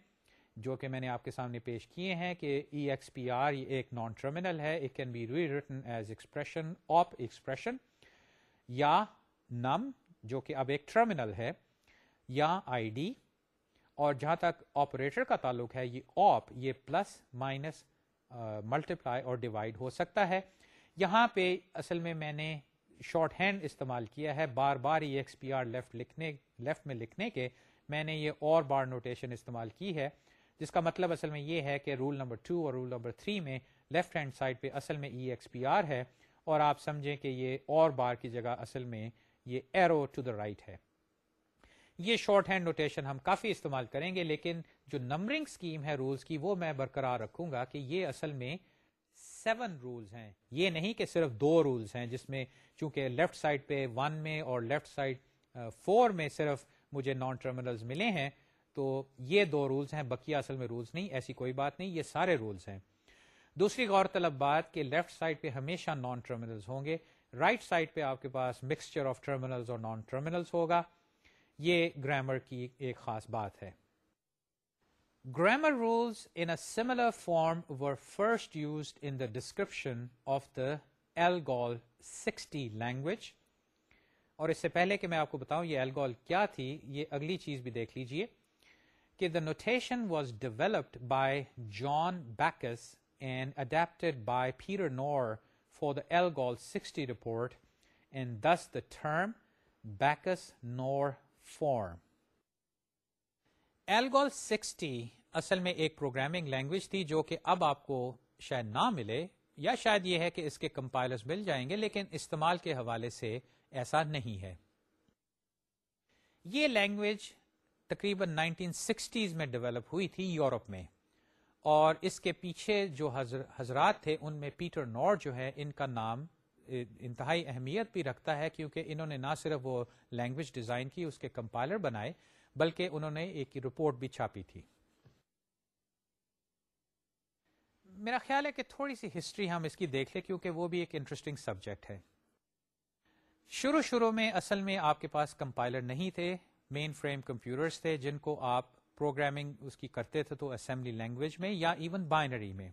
جو کہ میں نے آپ کے سامنے پیش کیے ہیں کہ ای ایکس پی آر ایک نان ٹرمینل ہے it can be rewritten as expression آپ ایکسپریشن یا نم، جو کہ اب ایک ٹرمینل ہے، یا آئی ڈی، اور جہاں تک آپریٹر کا تعلق ہے، یہ آپ یہ پلس مائنس ملٹیپلائی اور ڈیوائڈ ہو سکتا ہے۔ یہاں پہ اصل میں میں نے شارٹ ہینڈ استعمال کیا ہے، بار بار E X P R left لکھنے لیفٹ میں لکھنے کے میں نے یہ اور بار نوٹیشن استعمال کی ہے۔ جس کا مطلب اصل میں یہ ہے کہ رول نمبر ٹو اور رول نمبر تھری میں لیفٹ ہینڈ سائڈ پہ اصل میں ای ایکس پی آر ہے اور آپ سمجھیں کہ یہ اور بار کی جگہ اصل میں یہ ایرو ٹو دا رائٹ ہے۔ یہ شارٹ ہینڈ نوٹیشن ہم کافی استعمال کریں گے لیکن جو نمبرنگ اسکیم ہے رولز کی وہ میں برقرار رکھوں گا کہ یہ اصل میں سیون رولز ہیں۔ یہ نہیں کہ صرف دو رولز ہیں جس میں چونکہ لیفٹ سائڈ پہ ون میں اور لیفٹ سائڈ فور میں صرف مجھے نان ٹرمینلز ملے ہیں۔ تو یہ دو رولز ہیں بکیا اصل میں رولز نہیں، ایسی کوئی بات نہیں، یہ سارے رولز ہیں۔ دوسری غور طلب بات کہ لیفٹ سائڈ پہ ہمیشہ نان ٹرمینلز ہوں گے، رائٹ right سائڈ پہ آپ کے پاس مکسچر آف ٹرمینلز اور نان ٹرمینلز ہوگا۔ یہ گرامر کی ایک خاص بات ہے۔ Grammar rules in similar form were first used in the description of the ALGOL sixty language اور اس سے پہلے کہ میں آپ کو بتاؤں، یہ ایلگول کیا تھی، یہ اگلی چیز بھی دیکھ لیجیے۔ کہ the notation was developed by John Backus and adapted by Peter Naur for the ALGOL sixty report and this the term Backus Naur form ALGOL sixty اصل میں ایک پروگرامنگ لینگویج تھی جو کہ اب آپ کو شاید نہ ملے، یا شاید یہ ہے کہ اس کے کمپائلرز مل جائیں گے، لیکن استعمال کے حوالے سے ایسا نہیں ہے۔ یہ لینگویج تقریباً نائنٹین سکسٹیز میں ڈیولپ ہوئی تھی یورپ میں۔ اور اس کے پیچھے جو حضرات تھے، ان میں پیٹر نور جو ہے، ان کا نام انتہائی اہمیت بھی رکھتا ہے، کیونکہ انہوں نے نہ صرف وہ لینگویج ڈیزائن کی، اس کے کمپائلر بنائے، بلکہ انہوں نے ایک رپورٹ بھی چھاپی تھی۔ میرا خیال ہے کہ تھوڑی سی ہسٹری ہم اس کی دیکھ لیں، کیونکہ وہ بھی ایک انٹرسٹنگ سبجیکٹ ہے۔ شروع شروع میں اصل میں آپ کے پاس کمپائلر نہیں تھے۔ مین فریم کمپیوٹرس تھے جن کو آپ پروگرامنگ اس کی کرتے تھے تو اسمبلی لینگویج میں یا ایون بائنری میں۔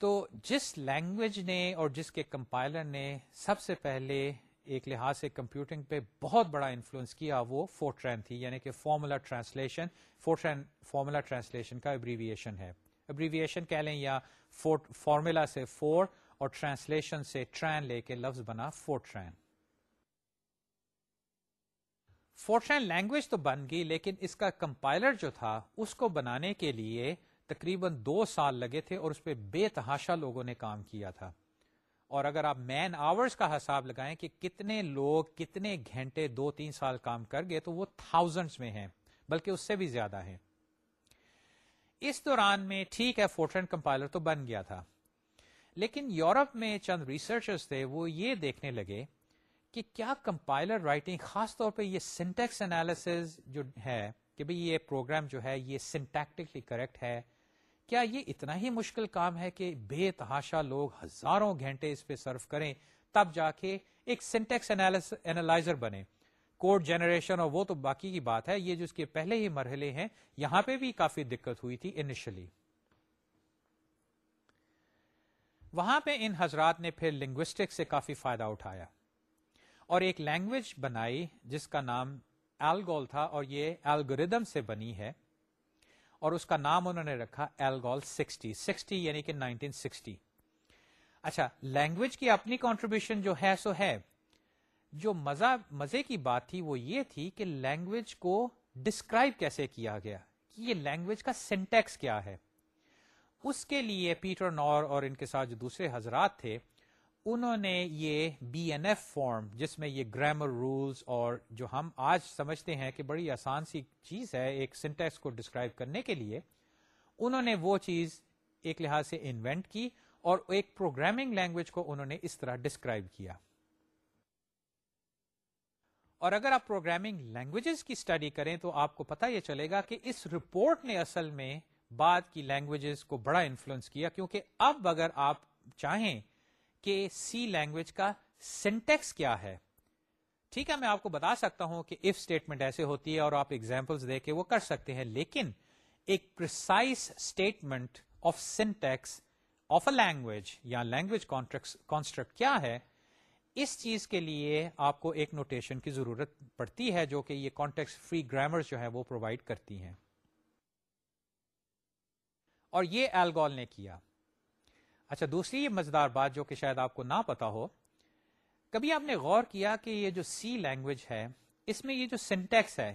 تو جس لینگویج نے اور جس کے کمپائلر نے سب سے پہلے ایک لحاظ سے کمپیوٹنگ پہ بہت بڑا انفلوئنس کیا وہ فورٹرین تھی یعنی کہ formula translation FORTRAN formula translation کا ابریویشن ہے۔ ابریویشن کہہ لیں یا فارمولا سے فور اور ٹرانسلیشن سے ٹرین لے کے لفظ بنا فورٹرین فورشن لینگویج تو بن گئی، لیکن اس کا کمپائلر جو تھا، اس کو بنانے کے لیے تقریباً دو سال لگے تھے اور اس پہ بے تحاشا لوگوں نے کام کیا تھا۔ اور اگر آپ مین آورز کا حساب لگائیں کہ کتنے لوگ کتنے گھنٹے دو تین سال کام کر گئے، تو وہ تھاؤزنڈ میں ہیں، بلکہ اس سے بھی زیادہ ہیں۔ اس دوران میں ٹھیک ہے فورٹرن کمپائلر تو بن گیا تھا۔ لیکن یورپ میں چند ریسرچرز تھے، وہ یہ دیکھنے لگے کہ کیا کمپائلر رائٹنگ، خاص طور پہ یہ سنٹیکس انالیس جو ہے کہ بھئی یہ پروگرام جو ہے یہ سنٹیکٹکلی کریکٹ ہے، کیا یہ اتنا ہی مشکل کام ہے کہ بے تحاشا لوگ ہزاروں گھنٹے اس پہ صرف کریں تب جا کے ایک سنٹیکس اینالائزر بنے کوڈ جنریشن اور وہ تو باقی کی بات ہے، یہ جو اس کے پہلے ہی مرحلے ہیں، یہاں پہ بھی کافی دقت ہوئی تھی انیشلی وہاں پہ ان حضرات نے پھر لنگوسٹک سے کافی فائدہ اٹھایا۔ اور ایک لینگویج بنائی جس کا نام ایلگول تھا اور یہ ایلگوریدم سے بنی ہے اور اس کا نام انہوں نے رکھا ایلگول سکسٹی سکسٹی یعنی کہ نائنٹین سکسٹی۔ اچھا لینگویج کی اپنی کانٹریبیوشن جو ہے سو ہے۔ جو مزہ، مزے کی بات تھی وہ یہ تھی کہ لینگویج کو ڈسکرائب کیسے کیا گیا؟ کہ یہ لینگویج کا سینٹیکس کیا ہے؟ اس کے لیے پیٹر نور اور ان کے ساتھ جو دوسرے حضرات تھے انہوں نے یہ بی این ایف فارم، جس میں یہ گرامر رولز اور جو ہم آج سمجھتے ہیں کہ بڑی آسان سی چیز ہے ایک سنٹیکس کو ڈسکرائب کرنے کے لیے، انہوں نے وہ چیز ایک لحاظ سے انوینٹ کی اور ایک پروگرامنگ لینگویج کو انہوں نے اس طرح ڈسکرائب کیا۔ اور اگر آپ پروگرامنگ لینگویجز کی اسٹڈی کریں تو آپ کو پتا یہ چلے گا کہ اس رپورٹ نے اصل میں بعد کی لینگویجز کو بڑا انفلوئنس کیا، کیونکہ اب اگر آپ چاہیں کہ سی لینگویج کا سینٹیکس کیا ہے؟ ٹھیک ہے، میں آپ کو بتا سکتا ہوں کہ اف اسٹیٹمنٹ ایسے ہوتی ہے اور آپ ایگزامپل دے کے وہ کر سکتے ہیں، لیکن ایک precise statement of syntax of a language یا لینگویج کانسٹرکٹ کیا ہے؟ اس چیز کے لیے آپ کو ایک نوٹیشن کی ضرورت پڑتی ہے جو کہ یہ کانٹیکس فری گرامر جو ہے وہ پرووائڈ کرتی ہیں۔ اور یہ ایلگول نے کیا۔ اچھا دوسری یہ مزدار بات جو کہ شاید آپ کو نہ پتا ہو، کبھی آپ نے غور کیا کہ یہ جو سی لینگویج ہے، اس میں یہ جو سینٹیکس ہے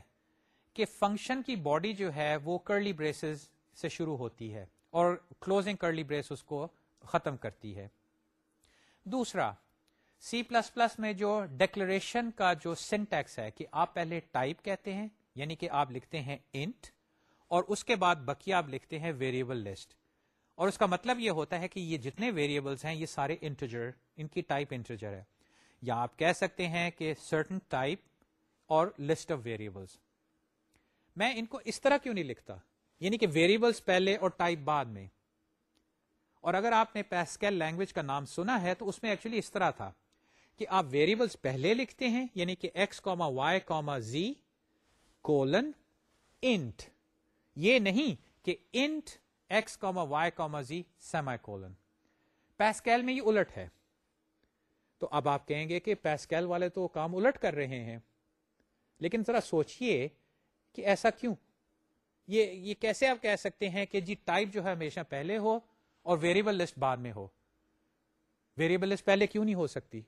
کہ فنکشن کی باڈی جو ہے وہ کرلی بریسز سے شروع ہوتی ہے اور کلوزنگ کرلی بریس اس کو ختم کرتی ہے۔ دوسرا سی پلس پلس میں جو ڈیکلریشن کا جو سینٹیکس ہے کہ آپ پہلے ٹائپ کہتے ہیں یعنی کہ آپ لکھتے ہیں انٹ اور اس کے بعد بکی آپ لکھتے ہیں ویریبل لسٹ اور اس کا مطلب یہ ہوتا ہے کہ یہ جتنے ویریبلس ہیں، یہ سارے انٹرجر ان کی ٹائپ انٹرجر ہے۔ یا آپ کہہ سکتے ہیں کہ سرٹن ٹائپ اور لسٹ آف ویریبلس میں ان کو اس طرح کیوں نہیں لکھتا؟ یعنی کہ ویریبلس پہلے اور ٹائپ بعد میں۔ اور اگر آپ نے پیسکیل لینگویج کا نام سنا ہے، تو اس میں ایکچولی اس طرح تھا کہ آپ ویریبلس پہلے لکھتے ہیں یعنی کہ X comma Y comma Z colon int یہ نہیں کہ int X comma Y comma Z semicolon Pascal میں یہ الٹ ہے۔ تو اب آپ کہیں گے کہ پیسکیل والے تو کام الٹ کر رہے ہیں۔ لیکن ذرا سوچئے کہ ایسا کیوں؟ یہ یہ کیسے آپ کہہ سکتے ہیں کہ جی ٹائپ جو ہے ہمیشہ پہلے ہو اور ویریبل لسٹ بعد میں ہو۔ ویریبل لسٹ پہلے کیوں نہیں ہو سکتی؟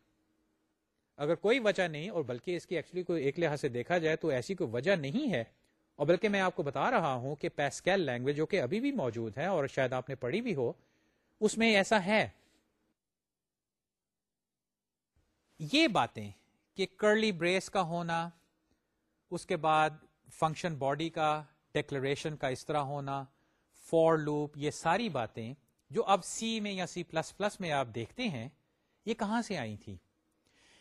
اگر کوئی وجہ نہیں اور بلکہ اس کی ایکچولی کوئی ایک لحاظ سے دیکھا جائے تو ایسی کوئی وجہ نہیں ہے۔ اور بلکہ میں آپ کو بتا رہا ہوں کہ پیسکیل لینگویج جو کہ ابھی بھی موجود ہے اور شاید آپ نے پڑھی بھی ہو، اس میں ایسا ہے۔ یہ باتیں کہ کرلی بریس کا ہونا، اس کے بعد فنکشن باڈی کا ڈیکلریشن کا اس طرح ہونا فور لوپ یہ ساری باتیں جو اب سی میں یا سی پلس پلس میں آپ دیکھتے ہیں، یہ کہاں سے آئی تھی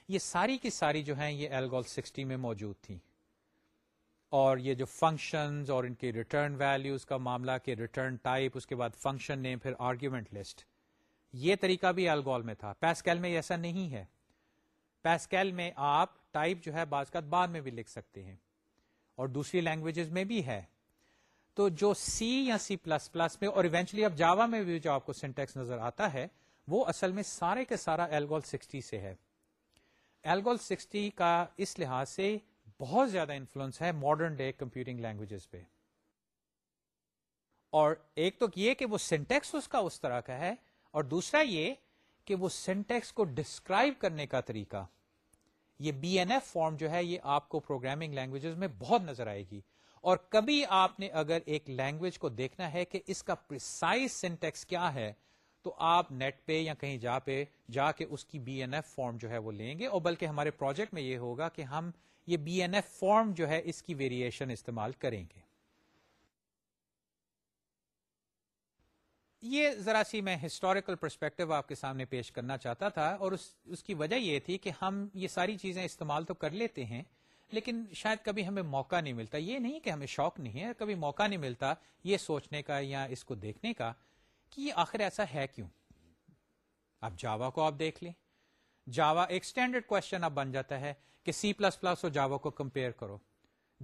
یہ ساری کی ساری جو ہیں، یہ ایلگول سکسٹی میں موجود تھی اور یہ جو فنکشنز اور ان کی ریٹرن ویلیوز کا معاملہ کہ ریٹرن ٹائپ اس کے بعد فنکشن نیم پھر آرگیومنٹ لسٹ یہ طریقہ بھی الگول میں تھا۔ پیسکیل میں ایسا نہیں ہے۔ پیسکیل میں آپ ٹائپ جو ہے بعض کا بعد میں بھی لکھ سکتے ہیں۔ اور دوسری لینگویجز میں بھی ہے۔ تو جو سی یا سی پلس پلس میں، اور ایونچلی اب جاوا میں بھی جو آپ کو سینٹیکس نظر آتا ہے، وہ اصل میں سارے کے سارا ایلگول سکسٹی سے ہے۔ ایلگول سکسٹی کا اس لحاظ سے بہت زیادہ انفلوئنس ہے ماڈرن ڈے کمپیوٹنگ لینگویجز پہ۔ اور ایک تو یہ کہ وہ سینٹیکس اس کا اس طرح کا ہے، اور دوسرا یہ کہ وہ سینٹیکس کو ڈسکرائب کرنے کا طریقہ۔ یہ بی این ایف فارم جو ہے، یہ آپ کو پروگرامنگ لینگویجز میں بہت نظر آئے گی۔ اور کبھی آپ نے اگر ایک لینگویج کو دیکھنا ہے کہ اس کا پرسائز سینٹیکس کیا ہے، تو آپ نیٹ پہ یا کہیں جا پہ، جا کے اس کی بی این ایف فارم جو ہے وہ لیں گے۔ اور بلکہ ہمارے پروجیکٹ میں یہ ہوگا کہ ہم یہ بی این ایف فارم جو ہے، اس کی ویریشن استعمال کریں گے۔ یہ ذرا سی میں ہسٹوریکل پرسپیکٹو آپ کے سامنے پیش کرنا چاہتا تھا اور اس اس کی وجہ یہ تھی کہ ہم یہ ساری چیزیں استعمال تو کر لیتے ہیں، لیکن شاید کبھی ہمیں موقع نہیں ملتا۔ یہ نہیں کہ ہمیں شوق نہیں ہے، کبھی موقع نہیں ملتا یہ سوچنے کا یا اس کو دیکھنے کا کہ یہ آخر ایسا ہے کیوں۔ اب جاوا کو آپ دیکھ لیں۔ جاوا ایک اسٹینڈرڈ کوشچن اب بن جاتا ہے۔ کہ سی پلس پلس اور جاوا کو کمپیئر کرو۔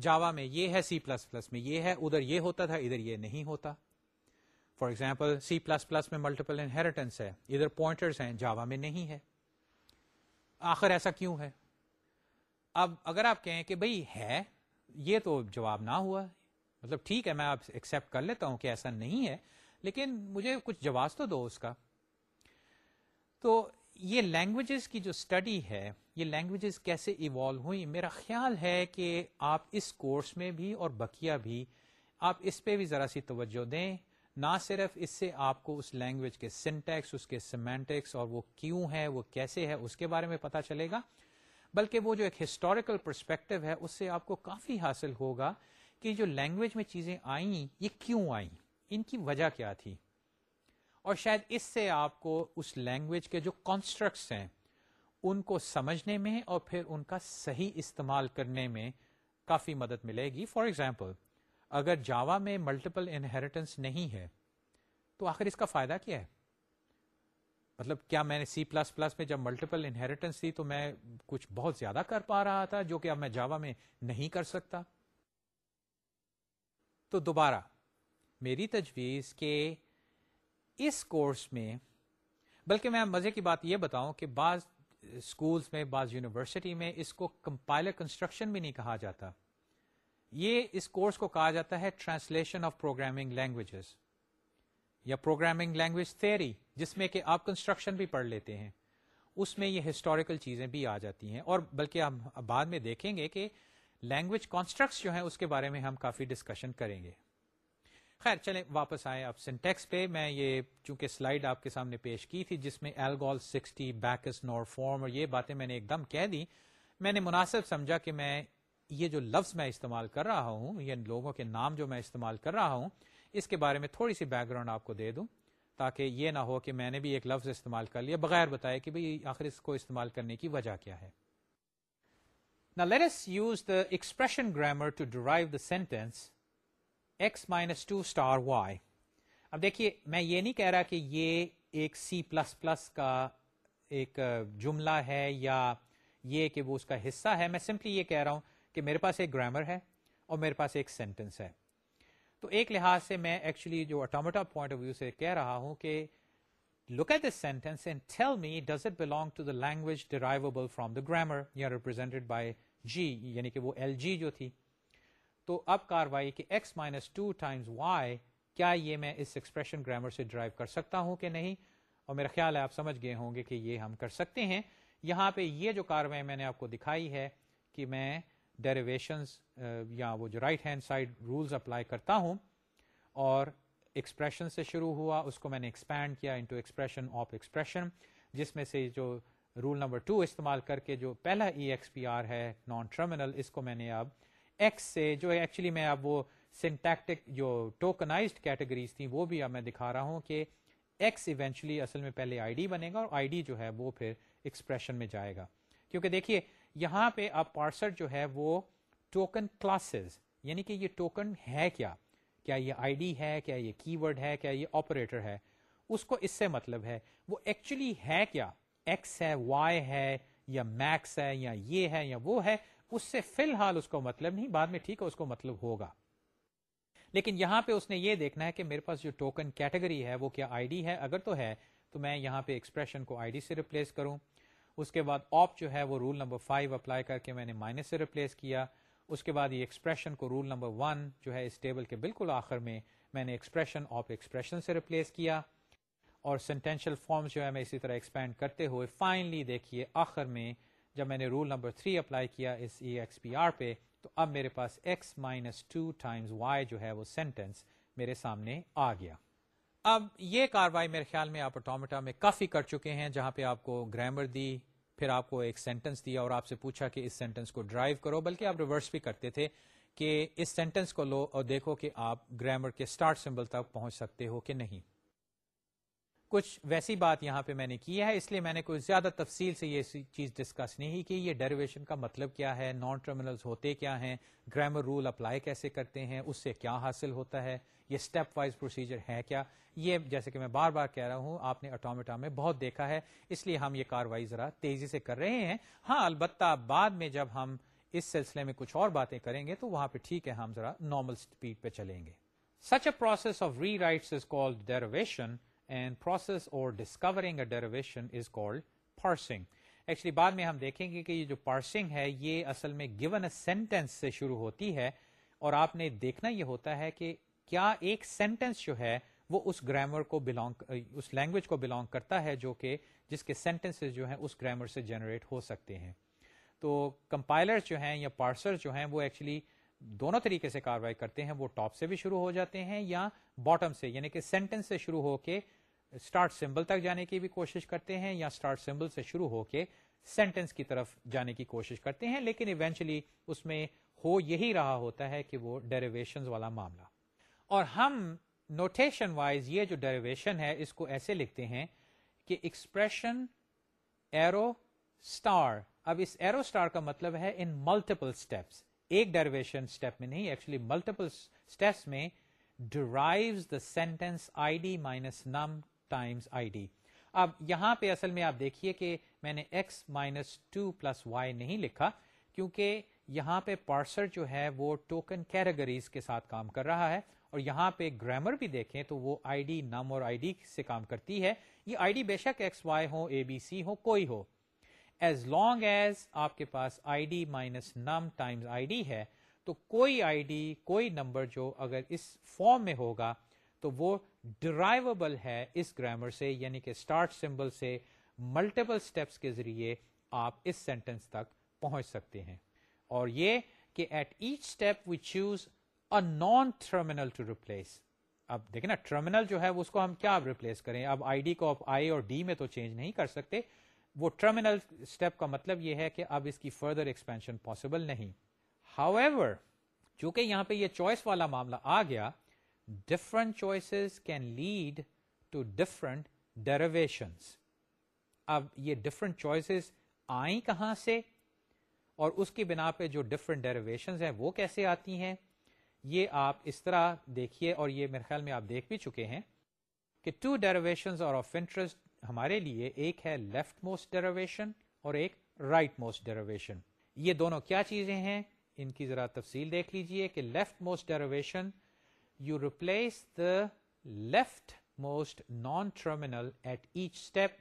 جاوا میں یہ ہے سی پلس پلس میں یہ ہے، ادھر یہ ہوتا تھا، ادھر یہ نہیں ہوتا۔ For example C plus plus میں ملٹیپل انہیریٹنس ہے، ادھر پوائنٹرس ہیں جاوا میں نہیں ہے۔ آخر ایسا کیوں ہے؟ اب اگر آپ کہیں کہ بھئی ہے، یہ تو جواب نہ ہوا۔ مطلب ٹھیک ہے، میں آپ ایکسپٹ کر لیتا ہوں کہ ایسا نہیں ہے، لیکن مجھے کچھ جواز تو دو اس کا۔ تو یہ لینگویجز کی جو اسٹڈی ہے، یہ لینگویجز کیسے ایوالو ہوئی میرا خیال ہے کہ آپ اس کورس میں بھی اور بکیا بھی آپ اس پہ بھی ذرا سی توجہ دیں۔ نہ صرف اس سے آپ کو اس لینگویج کے سنٹیکس اس کے سیمینٹکس اور وہ کیوں ہے، وہ کیسے ہے، اس کے بارے میں پتا چلے گا۔ بلکہ وہ جو ایک ہسٹوریکل پرسپیکٹو ہے، اس سے آپ کو کافی حاصل ہوگا کہ جو لینگویج میں چیزیں آئیں، یہ کیوں آئیں، ان کی وجہ کیا تھی۔ اور شاید اس سے آپ کو اس لینگویج کے جو کانسٹرکٹس ہیں، ان کو سمجھنے میں اور پھر ان کا صحیح استعمال کرنے میں کافی مدد ملے گی۔ فار ایگزامپل اگر جاوا میں ملٹیپل انہیریٹنس نہیں ہے، تو آخر اس کا فائدہ کیا ہے؟ مطلب کیا میں نے سی پلس پلس میں جب ملٹیپل انہیریٹنس تھی تو میں کچھ بہت زیادہ کر پا رہا تھا جو کہ اب میں جاوا میں نہیں کر سکتا؟ تو دوبارہ، میری تجویز کہ اس کورس میں، بلکہ میں مزے کی بات یہ بتاؤں کہ بعض اسکولس میں، بعض یونیورسٹی میں اس کو کمپائلر کنسٹرکشن بھی نہیں کہا جاتا۔ یہ اس کورس کو کہا جاتا ہے ٹرانسلیشن آف پروگرامنگ لینگویجز یا پروگرامنگ لینگویج تھیری جس میں کہ آپ کنسٹرکشن بھی پڑھ لیتے ہیں۔ اس میں یہ ہسٹوریکل چیزیں بھی آ جاتی ہیں۔ اور بلکہ ہم بعد میں دیکھیں گے کہ لینگویج کانسٹرکٹس جو ہیں، اس کے بارے میں ہم کافی ڈسکشن کریں گے۔ خیر، چلیں واپس آئیں اب سنٹیکس پہ۔ میں یہ چونکہ سلائڈ آپ کے سامنے پیش کی تھی، جس میں ALGOL sixty Backus Naur form اور یہ باتیں میں نے ایک دم کہہ دی میں نے مناسب سمجھا کہ میں یہ جو لفظ میں استعمال کر رہا ہوں یہ لوگوں کے نام جو میں استعمال کر رہا ہوں، اس کے بارے میں تھوڑی سی بیک گراؤنڈ آپ کو دے دوں، تاکہ یہ نہ ہو کہ میں نے بھی ایک لفظ استعمال کر لیا، بغیر بتائے کہ بھئی آخر اس کو استعمال کرنے کی وجہ کیا ہے۔ Now let us use the expression grammar to derive the sentence x minus 2 star y. اب دیکھیے، میں یہ نہیں کہہ رہا کہ یہ ایک سی پلس پلس کا ایک جملہ ہے یا یہ کہ وہ اس کا حصہ ہے۔ میں سمپلی یہ کہہ رہا ہوں کہ میرے پاس ایک گرامر ہے اور میرے پاس ایک سینٹینس ہے۔ تو ایک لحاظ سے میں ایکچولی جو اٹامٹا پوائنٹ آف ویو سے کہہ رہا ہوں کہ look at this sentence and tell me does it belong to the language derivable from the grammar یا ریپرزینٹیڈ بائی جی یعنی کہ وہ ایل جی جو تھی۔ تو اب کاروائی کہ X minus two times Y کیا یہ میں اس ایکسپریشن گرامر سے ڈرائیو کر سکتا ہوں کہ نہیں؟ اور میرا خیال ہے آپ سمجھ گئے ہوں گے کہ یہ ہم کر سکتے ہیں۔ یہاں پہ یہ جو کاروائی میں نے آپ کو دکھائی ہے کہ میں ڈیریویشنز یا وہ جو right hand side rules apply کرتا ہوں اور ایکسپریشن سے شروع ہوا، اس کو میں نے ایکسپینڈ کیا انٹو ایکسپریشن آف ایکسپریشن جس میں سے جو رول نمبر ٹو استعمال کر کے جو پہلا ای ایکس پی آر ہے نان ٹرمینل اس کو میں نے اب ایکس سے جو ایکچولی میں اب وہ سنٹیکٹک جو ٹوکنائزڈ کیٹیگریز تھیں وہ بھی اب میں دکھا رہا ہوں کہ ایکس ایونچولی اصل میں پہلے آئی ڈی بنے گا اور آئی ڈی جو ہے وہ پھر ایکسپریشن میں جائے گا۔ کیونکہ دیکھیے یہاں پہ اب پارسر جو ہے وہ ٹوکن کلاسز یعنی کہ یہ ٹوکن ہے کیا؟ کیا یہ آئی ڈی ہے؟ کیا یہ کی ورڈ ہے؟ کیا یہ آپریٹر ہے؟ اس کو اس سے مطلب ہے وہ ایکچولی ہے کیا؟ ایکس ہے وائی ہے، یا میکس ہے، یا یہ ہے، یا وہ ہے۔ اس سے فی الحال اس کو مطلب نہیں، بعد میں ٹھیک ہے، اس کو مطلب ہوگا۔ لیکن یہاں پہ اس نے یہ دیکھنا ہے کہ میرے پاس جو ٹوکن کیٹیگری ہے، وہ کیا آئی ڈی ہے؟ اگر تو ہے، تو میں یہاں پہ ایکسپریشن کو آئی ڈی سے ریپلیس کروں۔ اس کے بعد آپ جو ہے، وہ رول نمبر فائیو اپلائی کر کے میں نے مائنس سے ریپلیس کیا۔ اس کے بعد یہ ایکسپریشن کو رول نمبر ون جو ہے، اس ٹیبل کے بالکل آخر میں میں نے ایکسپریشن آف ایکسپریشن سے ریپلیس کیا۔ اور سینٹینشیل فارمز جو ہے، میں اسی طرح ایکسپینڈ کرتے ہوئے فائنلی دیکھیے، آخر میں جب میں نے رول نمبر تھری اپلائی کیا اس ای ایکس پی آر پہ، تو اب میرے پاس X minus two times Y جو ہے وہ سینٹینس میرے سامنے آ گیا۔ اب یہ کاروائی میرے خیال میں آپ اٹومیٹا میں کافی کر چکے ہیں، جہاں پہ آپ کو گرامر دی، پھر آپ کو ایک سینٹینس دیا اور آپ سے پوچھا کہ اس سینٹینس کو ڈرائیو کرو، بلکہ آپ ریورس بھی کرتے تھے کہ اس سینٹینس کو لو اور دیکھو کہ آپ گرامر کے اسٹارٹ سمبل تک پہنچ سکتے ہو کہ نہیں۔ کچھ ویسی بات یہاں پہ میں نے کی ہے، اس لیے میں نے کوئی زیادہ تفصیل سے یہ چیز ڈسکس نہیں کی۔ یہ ڈیریویشن کا مطلب کیا ہے؟ نان ٹرمینلز ہوتے کیا ہیں؟ گرامر رول اپلائی کیسے کرتے ہیں؟ اس سے کیا حاصل ہوتا ہے؟ یہ اسٹیپ وائز پروسیجر ہے کیا؟ یہ جیسے کہ میں بار بار کہہ رہا ہوں، آپ نے اٹومیٹا میں بہت دیکھا ہے، اس لیے ہم یہ کاروائی ذرا تیزی سے کر رہے ہیں۔ ہاں البتہ بعد میں جب ہم اس سلسلے میں کچھ اور باتیں کریں گے تو وہاں پہ ٹھیک ہے، ہم ذرا نارمل اسپیڈ پہ چلیں گے۔ Such a process of rewrites is called derivation and process اور discovering a derivation is called parsing actually بعد میں ہم دیکھیں گے کہ یہ جو پارسنگ ہے، یہ اصل میں گیون اے سینٹینس سے شروع ہوتی ہے اور آپ نے دیکھنا یہ ہوتا ہے کہ کیا ایک سینٹینس جو ہے وہ اس گرامر کو بلانگ اس لینگویج کو بلانگ کرتا ہے جو کہ جس کے سینٹینس جو ہیں اس گرامر سے جنریٹ ہو سکتے ہیں۔ تو کمپائلر جو ہیں یا پارسر جو ہیں وہ ایکچولی دونوں طریقے سے کاروائی کرتے ہیں، وہ ٹاپ سے بھی شروع ہو جاتے ہیں یا باٹم سے یعنی کہ سینٹینس سے شروع ہو کے اسٹارٹ سمبل تک جانے کی بھی کوشش کرتے ہیں یا اسٹارٹ سمبل سے شروع ہو کے سینٹینس کی طرف جانے کی کوشش کرتے ہیں، لیکن ایونچولی اس میں ہو یہی رہا ہوتا ہے کہ وہ ڈیریویشن والا معاملہ۔ اور ہم نوٹیشن وائز یہ جو ڈیریویشن ہے، اس کو ایسے لکھتے ہیں کہ ایکسپریشن ایرو اسٹار اب اس ایرو اسٹار کا مطلب ہے ان ملٹیپل اسٹیپس ایک ڈیریویشن اسٹیپ میں نہیں ایکچولی ملٹیپل اسٹیپس میں derives the sentence I D minus num times I D اب یہاں پہ اصل میں آپ دیکھیے کہ میں نے X minus two plus Y نہیں لکھا، کیونکہ یہاں پہ پارسر جو ہے وہ ٹوکن کیٹیگریز کے ساتھ کام کر رہا ہے، اور یہاں پہ گرامر بھی دیکھیں تو وہ آئی ڈی نم اور آئی ڈی سے کام کرتی ہے۔ یہ آئی ڈی بے شک ایکس وائی ہو اے بی سی ہو، کوئی ہو۔ ایز لانگ ایز آپ کے پاس I D minus num times I D ہے، تو کوئی آئی ڈی کوئی نمبر جو اگر اس فارم میں ہوگا تو وہ ڈرائیوبل ہے اس گرامر سے یعنی کہ اسٹارٹ سمبل سے ملٹیپل اسٹیپس کے ذریعے آپ اس سینٹینس تک پہنچ سکتے ہیں۔ اور یہ کہ at each step we choose a non terminal to replace. اب دیکھیں نا، ٹرمینل جو ہے اس کو ہم کیا ریپلیس کریں؟ اب آئی ڈی کو آپ آئی اور ڈی میں تو چینج نہیں کر سکتے۔ وہ ٹرمینل اسٹیپ کا مطلب یہ ہے کہ اب اس کی فردر ایکسپینشن پاسبل نہیں۔ ہاؤ ایور چونکہ یہاں پہ یہ چوائس والا معاملہ آ گیا different choices can lead to different derivation اب یہ ڈفرنٹ چوائسیز آئیں کہاں سے اور اس کی بنا پہ جو ڈفرنٹ ڈیریویشن ہیں وہ کیسے آتی ہیں؟ یہ آپ اس طرح دیکھیے اور یہ میرے خیال میں آپ دیکھ بھی چکے ہیں کہ two derivation are of interest ہمارے لیے، ایک ہے لیفٹ موسٹ ڈیریویشن اور ایک رائٹ موسٹ ڈیریویشن یہ دونوں کیا چیزیں ہیں؟ ان کی ذرا تفصیل دیکھ لیجیے کہ leftmost derivation you replace the leftmost non terminal at each step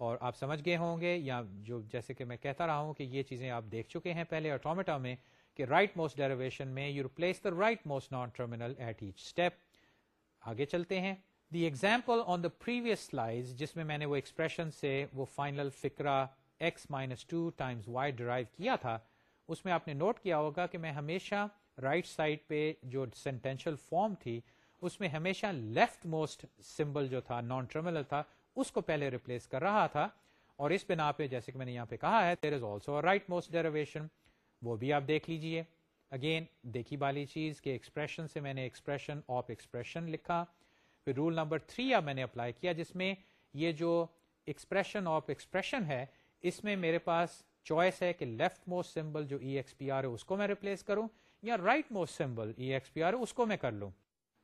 اور آپ سمجھ گئے ہوں گے یا جو جیسے کہ میں کہتا رہا ہوں کہ یہ چیزیں آپ دیکھ چکے ہیں پہلے آٹومیٹا میں کہ رائٹ موسٹ ڈیریویشن میں you replace the right most non terminal at each step آگے چلتے ہیں. The example on the previous slides جس میں میں نے وہ ایکسپریشن سے وہ final فکرا x minus two times y derive کیا تھا، اس میں آپ نے نوٹ کیا ہوگا کہ میں ہمیشہ رائٹ right سائڈ پہ جو سینٹینشل فارم تھی، اس میں ہمیشہ لیفٹ موسٹ سمبل جو تھا، نان ٹرمینل تھا، اس کو پہلے ریپلیس کر رہا تھا۔ اور اس بنا پہ، جیسے کہ میں نے یہاں پہ کہا ہے there is also right most derivation وہ بھی آپ دیکھ لیجیے۔ اگین دیکھی والی چیز کہ ایکسپریشن سے میں نے ایکسپریشن آف ایکسپریشن لکھا۔ پھر رول نمبر تھری اب میں نے اپلائی کیا، جس میں یہ جو ایکسپریشن آف ایکسپریشن ہے، اس میں میرے پاس چوائس ہے کہ لیفٹ موسٹ سمبل جو ای ایکس پی آر ہے، اس کو میں ریپلیس کروں۔ یا right most symbol E X P R اس کو میں کر لوں۔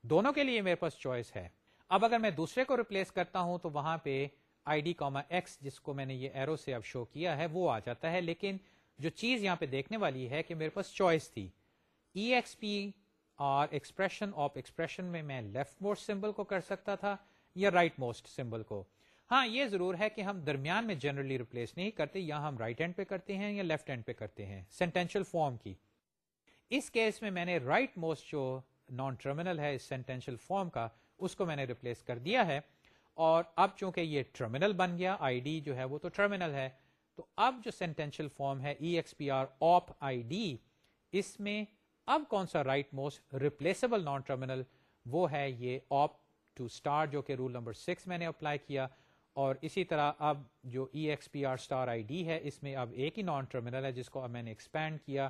دونوں کے لیے میرے پاس چوائس ہے۔ اب اگر میں دوسرے کو ریپلیس کرتا ہوں تو وہاں پہ آئی ڈی کاما ایکس جس کو میں نے یہ ایرو سے اب شو کیا ہے، وہ آ جاتا ہے۔ لیکن جو چیز یہاں پہ دیکھنے والی ہے کہ میرے پاس چوائس تھی۔ ای ایکس پی اور ایکسپریشن آف ایکسپریشن میں میں لیفٹ موسٹ سمبل کو کر سکتا تھا یا رائٹ موسٹ سمبل کو۔ ہاں یہ ضرور ہے کہ ہم درمیان میں جنرلی ریپلیس نہیں کرتے یا ہم رائٹ ہینڈ پہ کرتے ہیں یا لیفٹ ہینڈ پہ کرتے ہیں۔ سینٹینشل فارم کی۔ اس کیس میں میں نے رائٹ موسٹ جو نان ٹرمینل ہے اس سینٹینشل فارم کا، اس کو میں نے ریپلیس کر دیا ہے۔ اور اب چونکہ یہ ٹرمینل بن گیا آئی ڈی جو ہے وہ تو ٹرمینل ہے۔ تو اب جو سینٹینشل فارم ہے ای ایکس پی آر آپ آئی ڈی اس میں اب کون سا right most replaceable non terminal وہ ہے یہ آپ ٹو اسٹار جو کہ رول نمبر سکس میں نے اپلائی کیا۔ اور اسی طرح اب جو E X P R star I D ہے، اس میں اب ایک ہی نان ٹرمینل ہے جس کو اب میں نے ایکسپینڈ کیا۔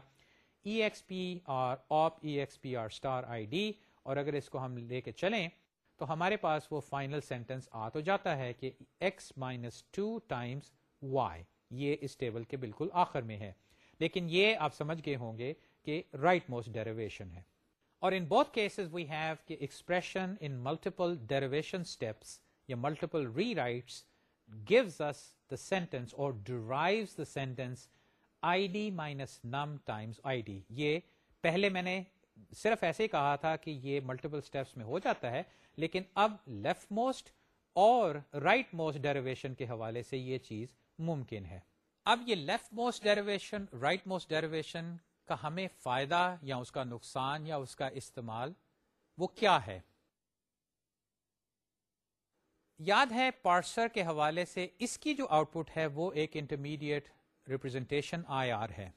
ای ایکس پی آر آپ E X P R star I D اور اگر اس کو ہم لے کے چلیں تو ہمارے پاس وہ فائنل سینٹینس آ تو جاتا ہے کہ x minus two times y یہ اس ٹیبل کے بالکل آخر میں ہے۔ لیکن یہ آپ سمجھ گئے ہوں گے کہ رائٹ موسٹ ڈیریویشن ہے۔ اور ان بہت کیسز وی ہیو کہ expression in multiple derivation steps یا multiple rewrites gives us the sentence اور derives the sentence I D minus num times I D یہ پہلے میں نے صرف ایسے ہی کہا تھا کہ یہ ملٹیپل اسٹیپس میں ہو جاتا ہے، لیکن اب لیفٹ موسٹ اور رائٹ موسٹ ڈیریویشن کے حوالے سے یہ چیز ممکن ہے۔ اب یہ left most derivation right most derivation کا ہمیں فائدہ یا اس کا نقصان یا اس کا استعمال وہ کیا ہے؟ یاد ہے پارسر کے حوالے سے اس کی جو آؤٹ پٹ ہے وہ ایک انٹرمیڈیٹ ریپرزینٹیشن آئی آر ہے۔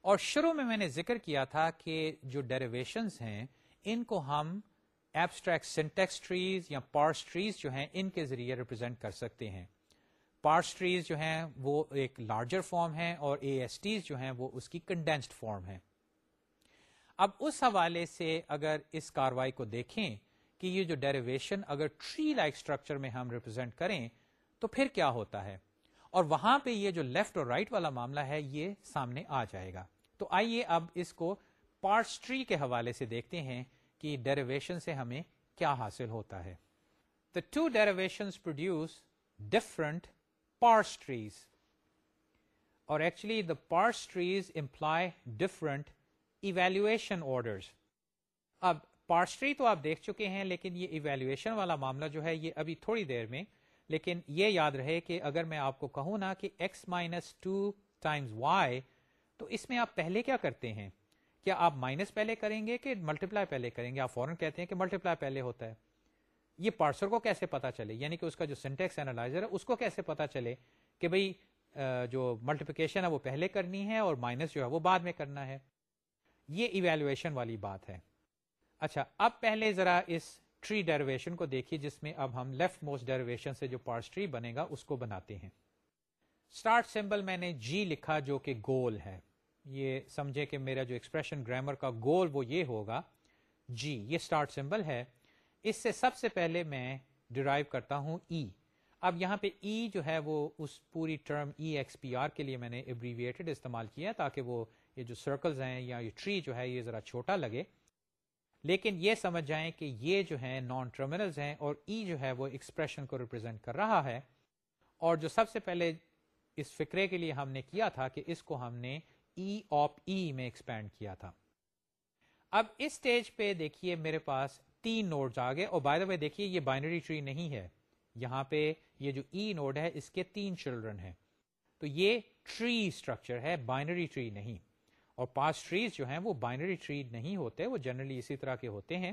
اور شروع میں میں نے ذکر کیا تھا کہ جو ڈیریویشنز ہیں، ان کو ہم ایبسٹریکٹ سینٹیکس ٹریز یا پارس ٹریز جو ہیں، ان کے ذریعے ریپرزینٹ کر سکتے ہیں۔ پارس ٹریز جو ہیں، وہ ایک لارجر فارم ہے اور اے ایس ٹیز جو ہیں، وہ اس کی کنڈینسڈ فارم ہے اب اس حوالے سے اگر اس کاروائی کو دیکھیں کہ یہ جو ڈیریویشن اگر ٹری لائک اسٹرکچر میں ہم ریپرزینٹ کریں، تو پھر کیا ہوتا ہے؟ اور وہاں پہ یہ جو لیفٹ اور رائٹ right والا معاملہ ہے، یہ سامنے آ جائے گا۔ تو آئیے اب اس کو پارٹس ٹری کے حوالے سے دیکھتے ہیں کہ ڈیریویشن سے ہمیں کیا حاصل ہوتا ہے۔ The two derivation produce different parse trees اور actually the parse trees employ different evaluation orders اب پارس ٹری تو آپ دیکھ چکے ہیں، لیکن یہ ایویلویشن والا معاملہ جو ہے، یہ ابھی تھوڑی دیر میں لیکن یہ یاد رہے کہ اگر میں آپ کو کہوں نا کہ x minus two times y تو اس میں آپ پہلے کیا کرتے ہیں؟ کیا آپ مائنس پہلے کریں گے کہ ملٹیپلائی پہلے کریں گے؟ آپ فوراً کہتے ہیں کہ ملٹیپلائی پہلے ہوتا ہے۔ یہ پارسر کو کیسے پتا چلے؟ یعنی کہ اس کا جو سینٹیکس اینالائزر ہے، اس کو کیسے پتا چلے کہ بھائی جو ملٹیپلیکیشن ہے وہ پہلے کرنی ہے اور مائنس جو ہے وہ بعد میں کرنا ہے؟ یہ ایویلویشن والی بات ہے۔ اچھا اب پہلے ذرا اس ٹری ڈیریویشن کو دیکھیے جس میں اب ہم لیفٹ موسٹ ڈیریویشن سے جو پارس ٹری بنے گا اس کو بناتے ہیں۔ اسٹارٹ سمبل میں نے جی لکھا جو کہ گول ہے۔ یہ سمجھے کہ میرا جو ایکسپریشن گرامر کا گول وہ یہ ہوگا۔ جی یہ اسٹارٹ سمبل ہے۔ اس سے سب سے پہلے میں ڈرائیو کرتا ہوں ای e. اب یہاں پہ ای e جو ہے وہ اس پوری term E X P R کے لیے میں نے ایبریویٹڈ استعمال کیا تاکہ وہ یہ جو سرکلز ہیں یا یہ ٹری جو ہے یہ ذرا چھوٹا لگے۔ لیکن یہ سمجھ جائیں کہ یہ جو ہے نان ٹرمینلز ہیں اور ای e جو ہے وہ ایکسپریشن کو ریپرزینٹ کر رہا ہے۔ اور جو سب سے پہلے اس فکرے کے لیے ہم نے کیا تھا کہ اس کو ہم نے ای آف ای میں ایکسپینڈ کیا تھا۔ اب اس سٹیج پہ دیکھیے میرے پاس تین نوڈز آ گئے اور بائی وے دیکھیے یہ بائنری ٹری نہیں ہے۔ یہاں پہ یہ جو ای e نوڈ ہے اس کے تین چلڈرن ہیں۔ تو یہ ٹری اسٹرکچر ہے بائنری ٹری نہیں۔ اور پاس ٹریز جو ہیں وہ بائنری ٹری نہیں ہوتے، وہ جنرلی اسی طرح کے ہوتے ہیں۔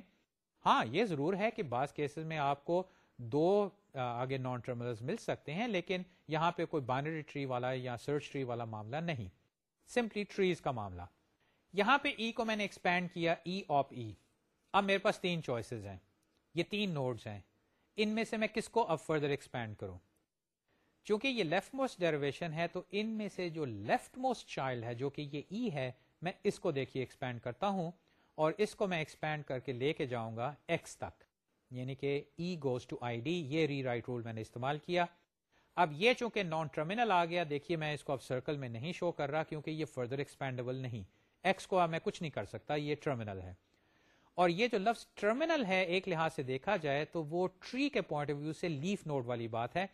ہاں یہ ضرور ہے کہ بعض کیسز میں آپ کو دو آگے نان ٹرمینل مل سکتے ہیں، لیکن یہاں پہ کوئی بائنری ٹری والا یا سرچ ٹری والا معاملہ نہیں۔ سمپلی ٹریز کا معاملہ۔ یہاں پہ ای e کو میں نے ایکسپینڈ کیا ای آف ای اب میرے پاس تین چوائسیز ہیں۔ یہ تین نوڈز ہیں۔ ان میں سے میں کس کو اب فردر ایکسپینڈ کروں؟ چونکہ یہ لیفٹ موسٹ ڈیریویشن ہے تو ان میں سے جو لیفٹ موسٹ چائلڈ ہے جو کہ یہ ای e ہے، میں اس کو دیکھیے ایکسپینڈ کرتا ہوں اور اس کو میں ایکسپینڈ کر کے لے کے جاؤں گا ایکس تک۔ یعنی کہ E goes to I D یہ ری رائٹ رول میں نے استعمال کیا۔ اب یہ چونکہ نان ٹرمینل آ گیا، دیکھیے میں اس کو اب سرکل میں نہیں شو کر رہا کیونکہ یہ فردر ایکسپینڈیبل نہیں۔ ایکس کو اب میں کچھ نہیں کر سکتا، یہ ٹرمینل ہے۔ اور یہ جو لفظ ٹرمینل ہے، ایک لحاظ سے دیکھا جائے تو وہ ٹری کے پوائنٹ آف ویو سے لیف نوڈ والی بات ہے۔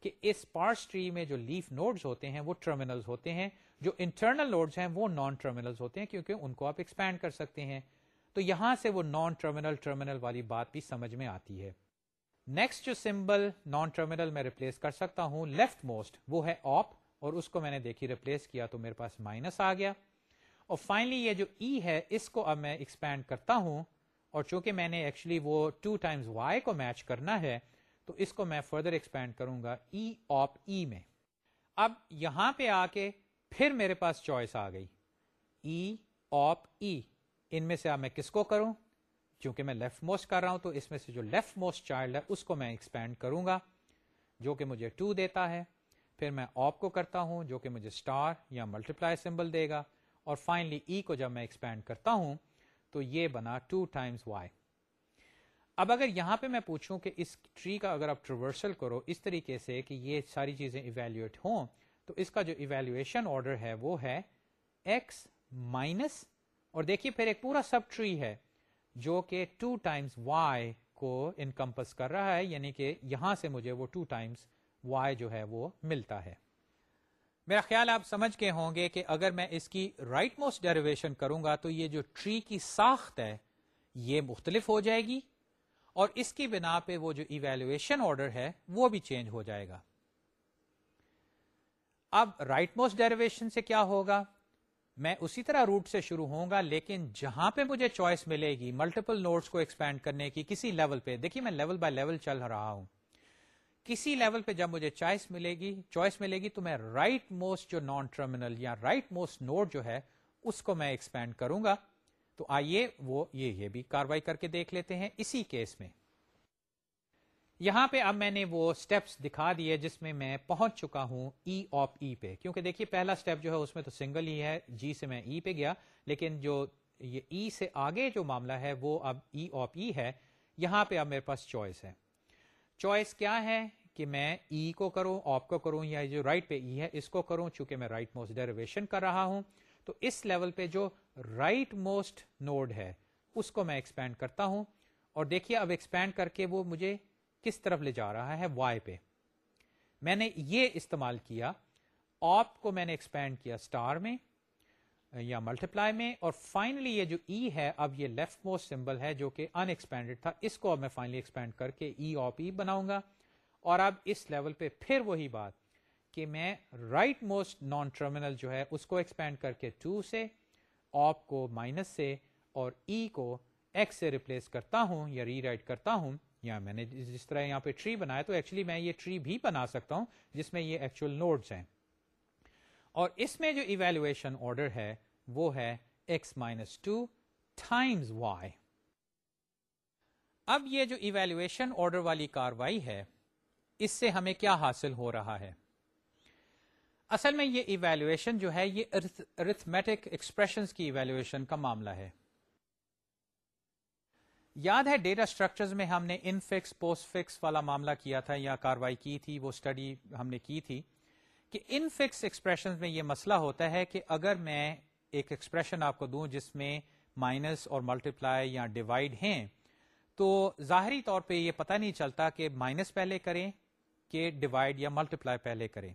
کہ اس پارس ٹری میں جو لیف نوڈز ہوتے ہیں وہ ٹرمینل ہوتے ہیں، جو انٹرنل نوڈز ہیں وہ نان ٹرمینل ہوتے ہیں، کیونکہ ان کو آپ ایکسپینڈ کر سکتے ہیں۔ تو یہاں سے وہ نان ٹرمینل ٹرمینل والی بات بھی سمجھ میں آتی ہے۔ نیکسٹ جو سمبل نان ٹرمینل میں ریپلیس کر سکتا ہوں لیفٹ موسٹ وہ ہے آپ اور اس کو میں نے دیکھی ریپلیس کیا تو میرے پاس مائنس آ گیا۔ اور فائنلی یہ جو ای e ہے، اس کو اب میں ایکسپینڈ کرتا ہوں۔ اور چونکہ میں نے ایکچولی وہ ٹو ٹائمز وائی کو میچ کرنا ہے تو اس کو میں فردر ایکسپینڈ کروں گا ای آپ ای میں۔ اب یہاں پہ آ کے پھر میرے پاس چوائس آ گئی۔ ای آپ ای ان میں سے اب میں کس کو کروں؟ چونکہ میں لیفٹ موسٹ کر رہا ہوں تو اس میں سے جو لیفٹ موسٹ چائلڈ ہے اس کو میں ایکسپینڈ کروں گا، جو کہ مجھے ٹو دیتا ہے۔ پھر میں آپ کو کرتا ہوں، جو کہ مجھے اسٹار یا ملٹیپلائی سمبل دے گا۔ اور فائنلی ای e کو جب میں ایکسپینڈ کرتا ہوں تو یہ بنا ٹو ٹائمس وائی اب اگر یہاں پہ میں پوچھوں کہ اس ٹری کا اگر آپ ٹریورسل کرو، اس طریقے سے کہ یہ ساری چیزیں ایویلویٹ ہوں، تو اس کا جو ایویلویشن آرڈر ہے وہ ہے ایکس مائنس اور دیکھیے پھر ایک پورا سب ٹری ہے جو کہ ٹو ٹائمس وائی کو انکمپس کر رہا ہے یعنی کہ یہاں سے مجھے وہ ٹو ٹائمس وائی جو ہے وہ ملتا ہے۔ میرا خیال آپ سمجھ کے ہوں گے کہ اگر میں اس کی رائٹ موسٹ ڈیریویشن کروں گا تو یہ جو ٹری کی ساخت ہے، یہ مختلف ہو جائے گی۔ اور اس کی بنا پہ وہ جو ایویلویشن آرڈر ہے وہ بھی چینج ہو جائے گا۔ اب رائٹ موسٹ ڈیریویشن سے کیا ہوگا؟ میں اسی طرح روٹ سے شروع ہوں گا، لیکن جہاں پہ مجھے چوائس ملے گی ملٹیپل نوٹس کو ایکسپینڈ کرنے کی، کسی لیول پہ۔ دیکھیے میں لیول بائی لیول چل رہا ہوں۔ کسی لیول پہ جب مجھے چوائس ملے گی چوائس ملے گی، تو میں رائٹ موسٹ جو نان ٹرمینل یا رائٹ موسٹ نوٹ جو ہے، اس کو میں ایکسپینڈ کروں گا۔ تو آئیے وہ یہ یہ بھی کاروائی کر کے دیکھ لیتے ہیں اسی کیس میں۔ یہاں پہ اب میں نے وہ سٹیپس دکھا دیے جس میں میں پہنچ چکا ہوں ای آف ای پہ۔ کیونکہ دیکھیے پہلا سٹیپ جو ہے اس میں تو سنگل ہی e ہے جی سے میں ای پہ گیا، لیکن جو یہ ای سے آگے جو معاملہ ہے وہ اب ای آف ای ہے۔ یہاں پہ اب میرے پاس چوائس ہے۔ چوائس کیا ہے کہ میں ای e کو کروں آپ کو کروں، یا جو رائٹ پہ ای ہے، اس کو کروں، چونکہ میں رائٹ موسٹ ڈیریویشن کر رہا ہوں۔ تو اس لیول پہ جو رائٹ موسٹ نوڈ ہے، اس کو میں ایکسپینڈ کرتا ہوں۔ اور دیکھیے اب ایکسپینڈ کر کے وہ مجھے کس طرف لے جا رہا ہے وائی پہ۔ میں نے یہ استعمال کیا، آپ کو میں نے ایکسپینڈ کیا اسٹار میں یا ملٹیپلائی میں۔ اور فائنلی یہ جو ای e ہے، اب یہ لیفٹ موسٹ سمبل ہے جو کہ ان ایکسپینڈیڈ تھا، اس کو اب میں فائنلی ایکسپینڈ کر کے ای آپ ای بناؤں گا۔ اور اب اس لیول پہ پھر وہی بات۔ کہ میں رائٹ موسٹ نان ٹرمینل جو ہے اس کو ایکسپینڈ کر کے ٹو سے آپ کو مائنس سے اور ای e کو ایکس سے ریپلیس کرتا ہوں یا ری رائٹ کرتا ہوں، یا میں نے جس طرح یہاں پہ ٹری بنایا تو ایکچولی میں یہ ٹری بھی بنا سکتا ہوں جس میں یہ ایکچوئل نوڈس ہیں۔ اور اس میں جو ایویلویشن آرڈر ہے وہ ہے x minus two times y اب یہ جو ایویلویشن آرڈر والی کاروائی ہے، اس سے ہمیں کیا حاصل ہو رہا ہے؟ اصل میں یہ ایویلویشن جو ہے، یہ ارتھمیٹک ایکسپریشن کی ایویلویشن کا معاملہ ہے۔ یاد ہے ڈیٹا اسٹرکچرز میں ہم نے ان فکس پوسٹ فکس والا معاملہ کیا تھا یا کاروائی کی تھی، وہ اسٹڈی ہم نے کی تھی کہ ان فکس ایکسپریشن میں یہ مسئلہ ہوتا ہے کہ اگر میں ایک ایکسپریشن آپ کو دوں جس میں مائنس اور ملٹیپلائی یا ڈیوائڈ ہیں، تو ظاہری طور پہ یہ پتہ نہیں چلتا کہ مائنس پہلے کریں کہ ڈیوائڈ یا ملٹیپلائی پہلے کریں۔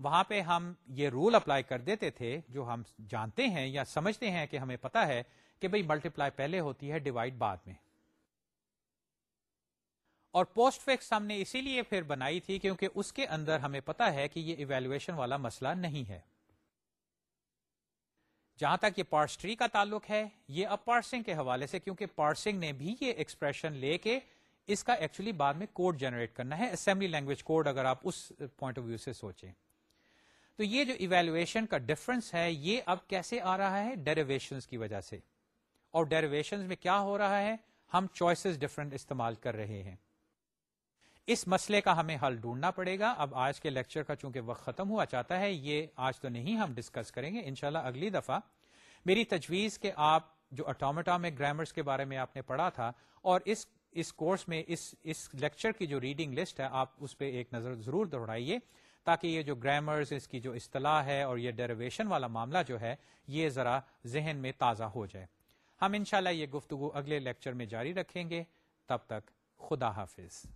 وہاں پہ ہم یہ رول اپلائی کر دیتے تھے، جو ہم جانتے ہیں یا سمجھتے ہیں کہ ہمیں پتا ہے کہ بھئی ملٹیپلائی پہلے ہوتی ہے ڈیوائڈ بعد میں۔ اور پوسٹ فکس ہم نے اسی لیے پھر بنائی تھی کیونکہ اس کے اندر ہمیں پتا ہے کہ یہ ایویلویشن والا مسئلہ نہیں ہے۔ جہاں تک یہ پارس ٹری کا تعلق ہے، یہ اب پارسنگ کے حوالے سے، کیونکہ پارسنگ نے بھی یہ ایکسپریشن لے کے اس کا ایکچولی بعد میں کوڈ جنریٹ کرنا ہے اسمبلی لینگویج کوڈ اگر آپ اس پوائنٹ آف ویو سے سوچیں۔ تو یہ جو ایویلویشن کا ڈفرنس ہے، یہ اب کیسے آ رہا ہے؟ ڈیریویشن کی وجہ سے۔ اور ڈیریویشن میں کیا ہو رہا ہے؟ ہم چوائسیز ڈفرنٹ استعمال کر رہے ہیں۔ اس مسئلے کا ہمیں حل ڈھونڈنا پڑے گا۔ اب آج کے لیکچر کا چونکہ وقت ختم ہوا چاہتا ہے، یہ آج تو نہیں ہم ڈسکس کریں گے۔ انشاءاللہ اگلی دفعہ میری تجویز کہ آپ جو اٹامٹا میں گرامرس کے بارے میں آپ نے پڑھا تھا اور اس اس کورس میں اس اس لیکچر کی جو ریڈنگ لسٹ ہے، آپ اس پہ ایک نظر ضرور دوہرائیے تاکہ یہ جو گرامرز اس کی جو اصطلاح ہے اور یہ ڈیریویشن والا معاملہ جو ہے، یہ ذرا ذہن میں تازہ ہو جائے۔ ہم انشاءاللہ یہ گفتگو اگلے لیکچر میں جاری رکھیں گے۔ تب تک خدا حافظ۔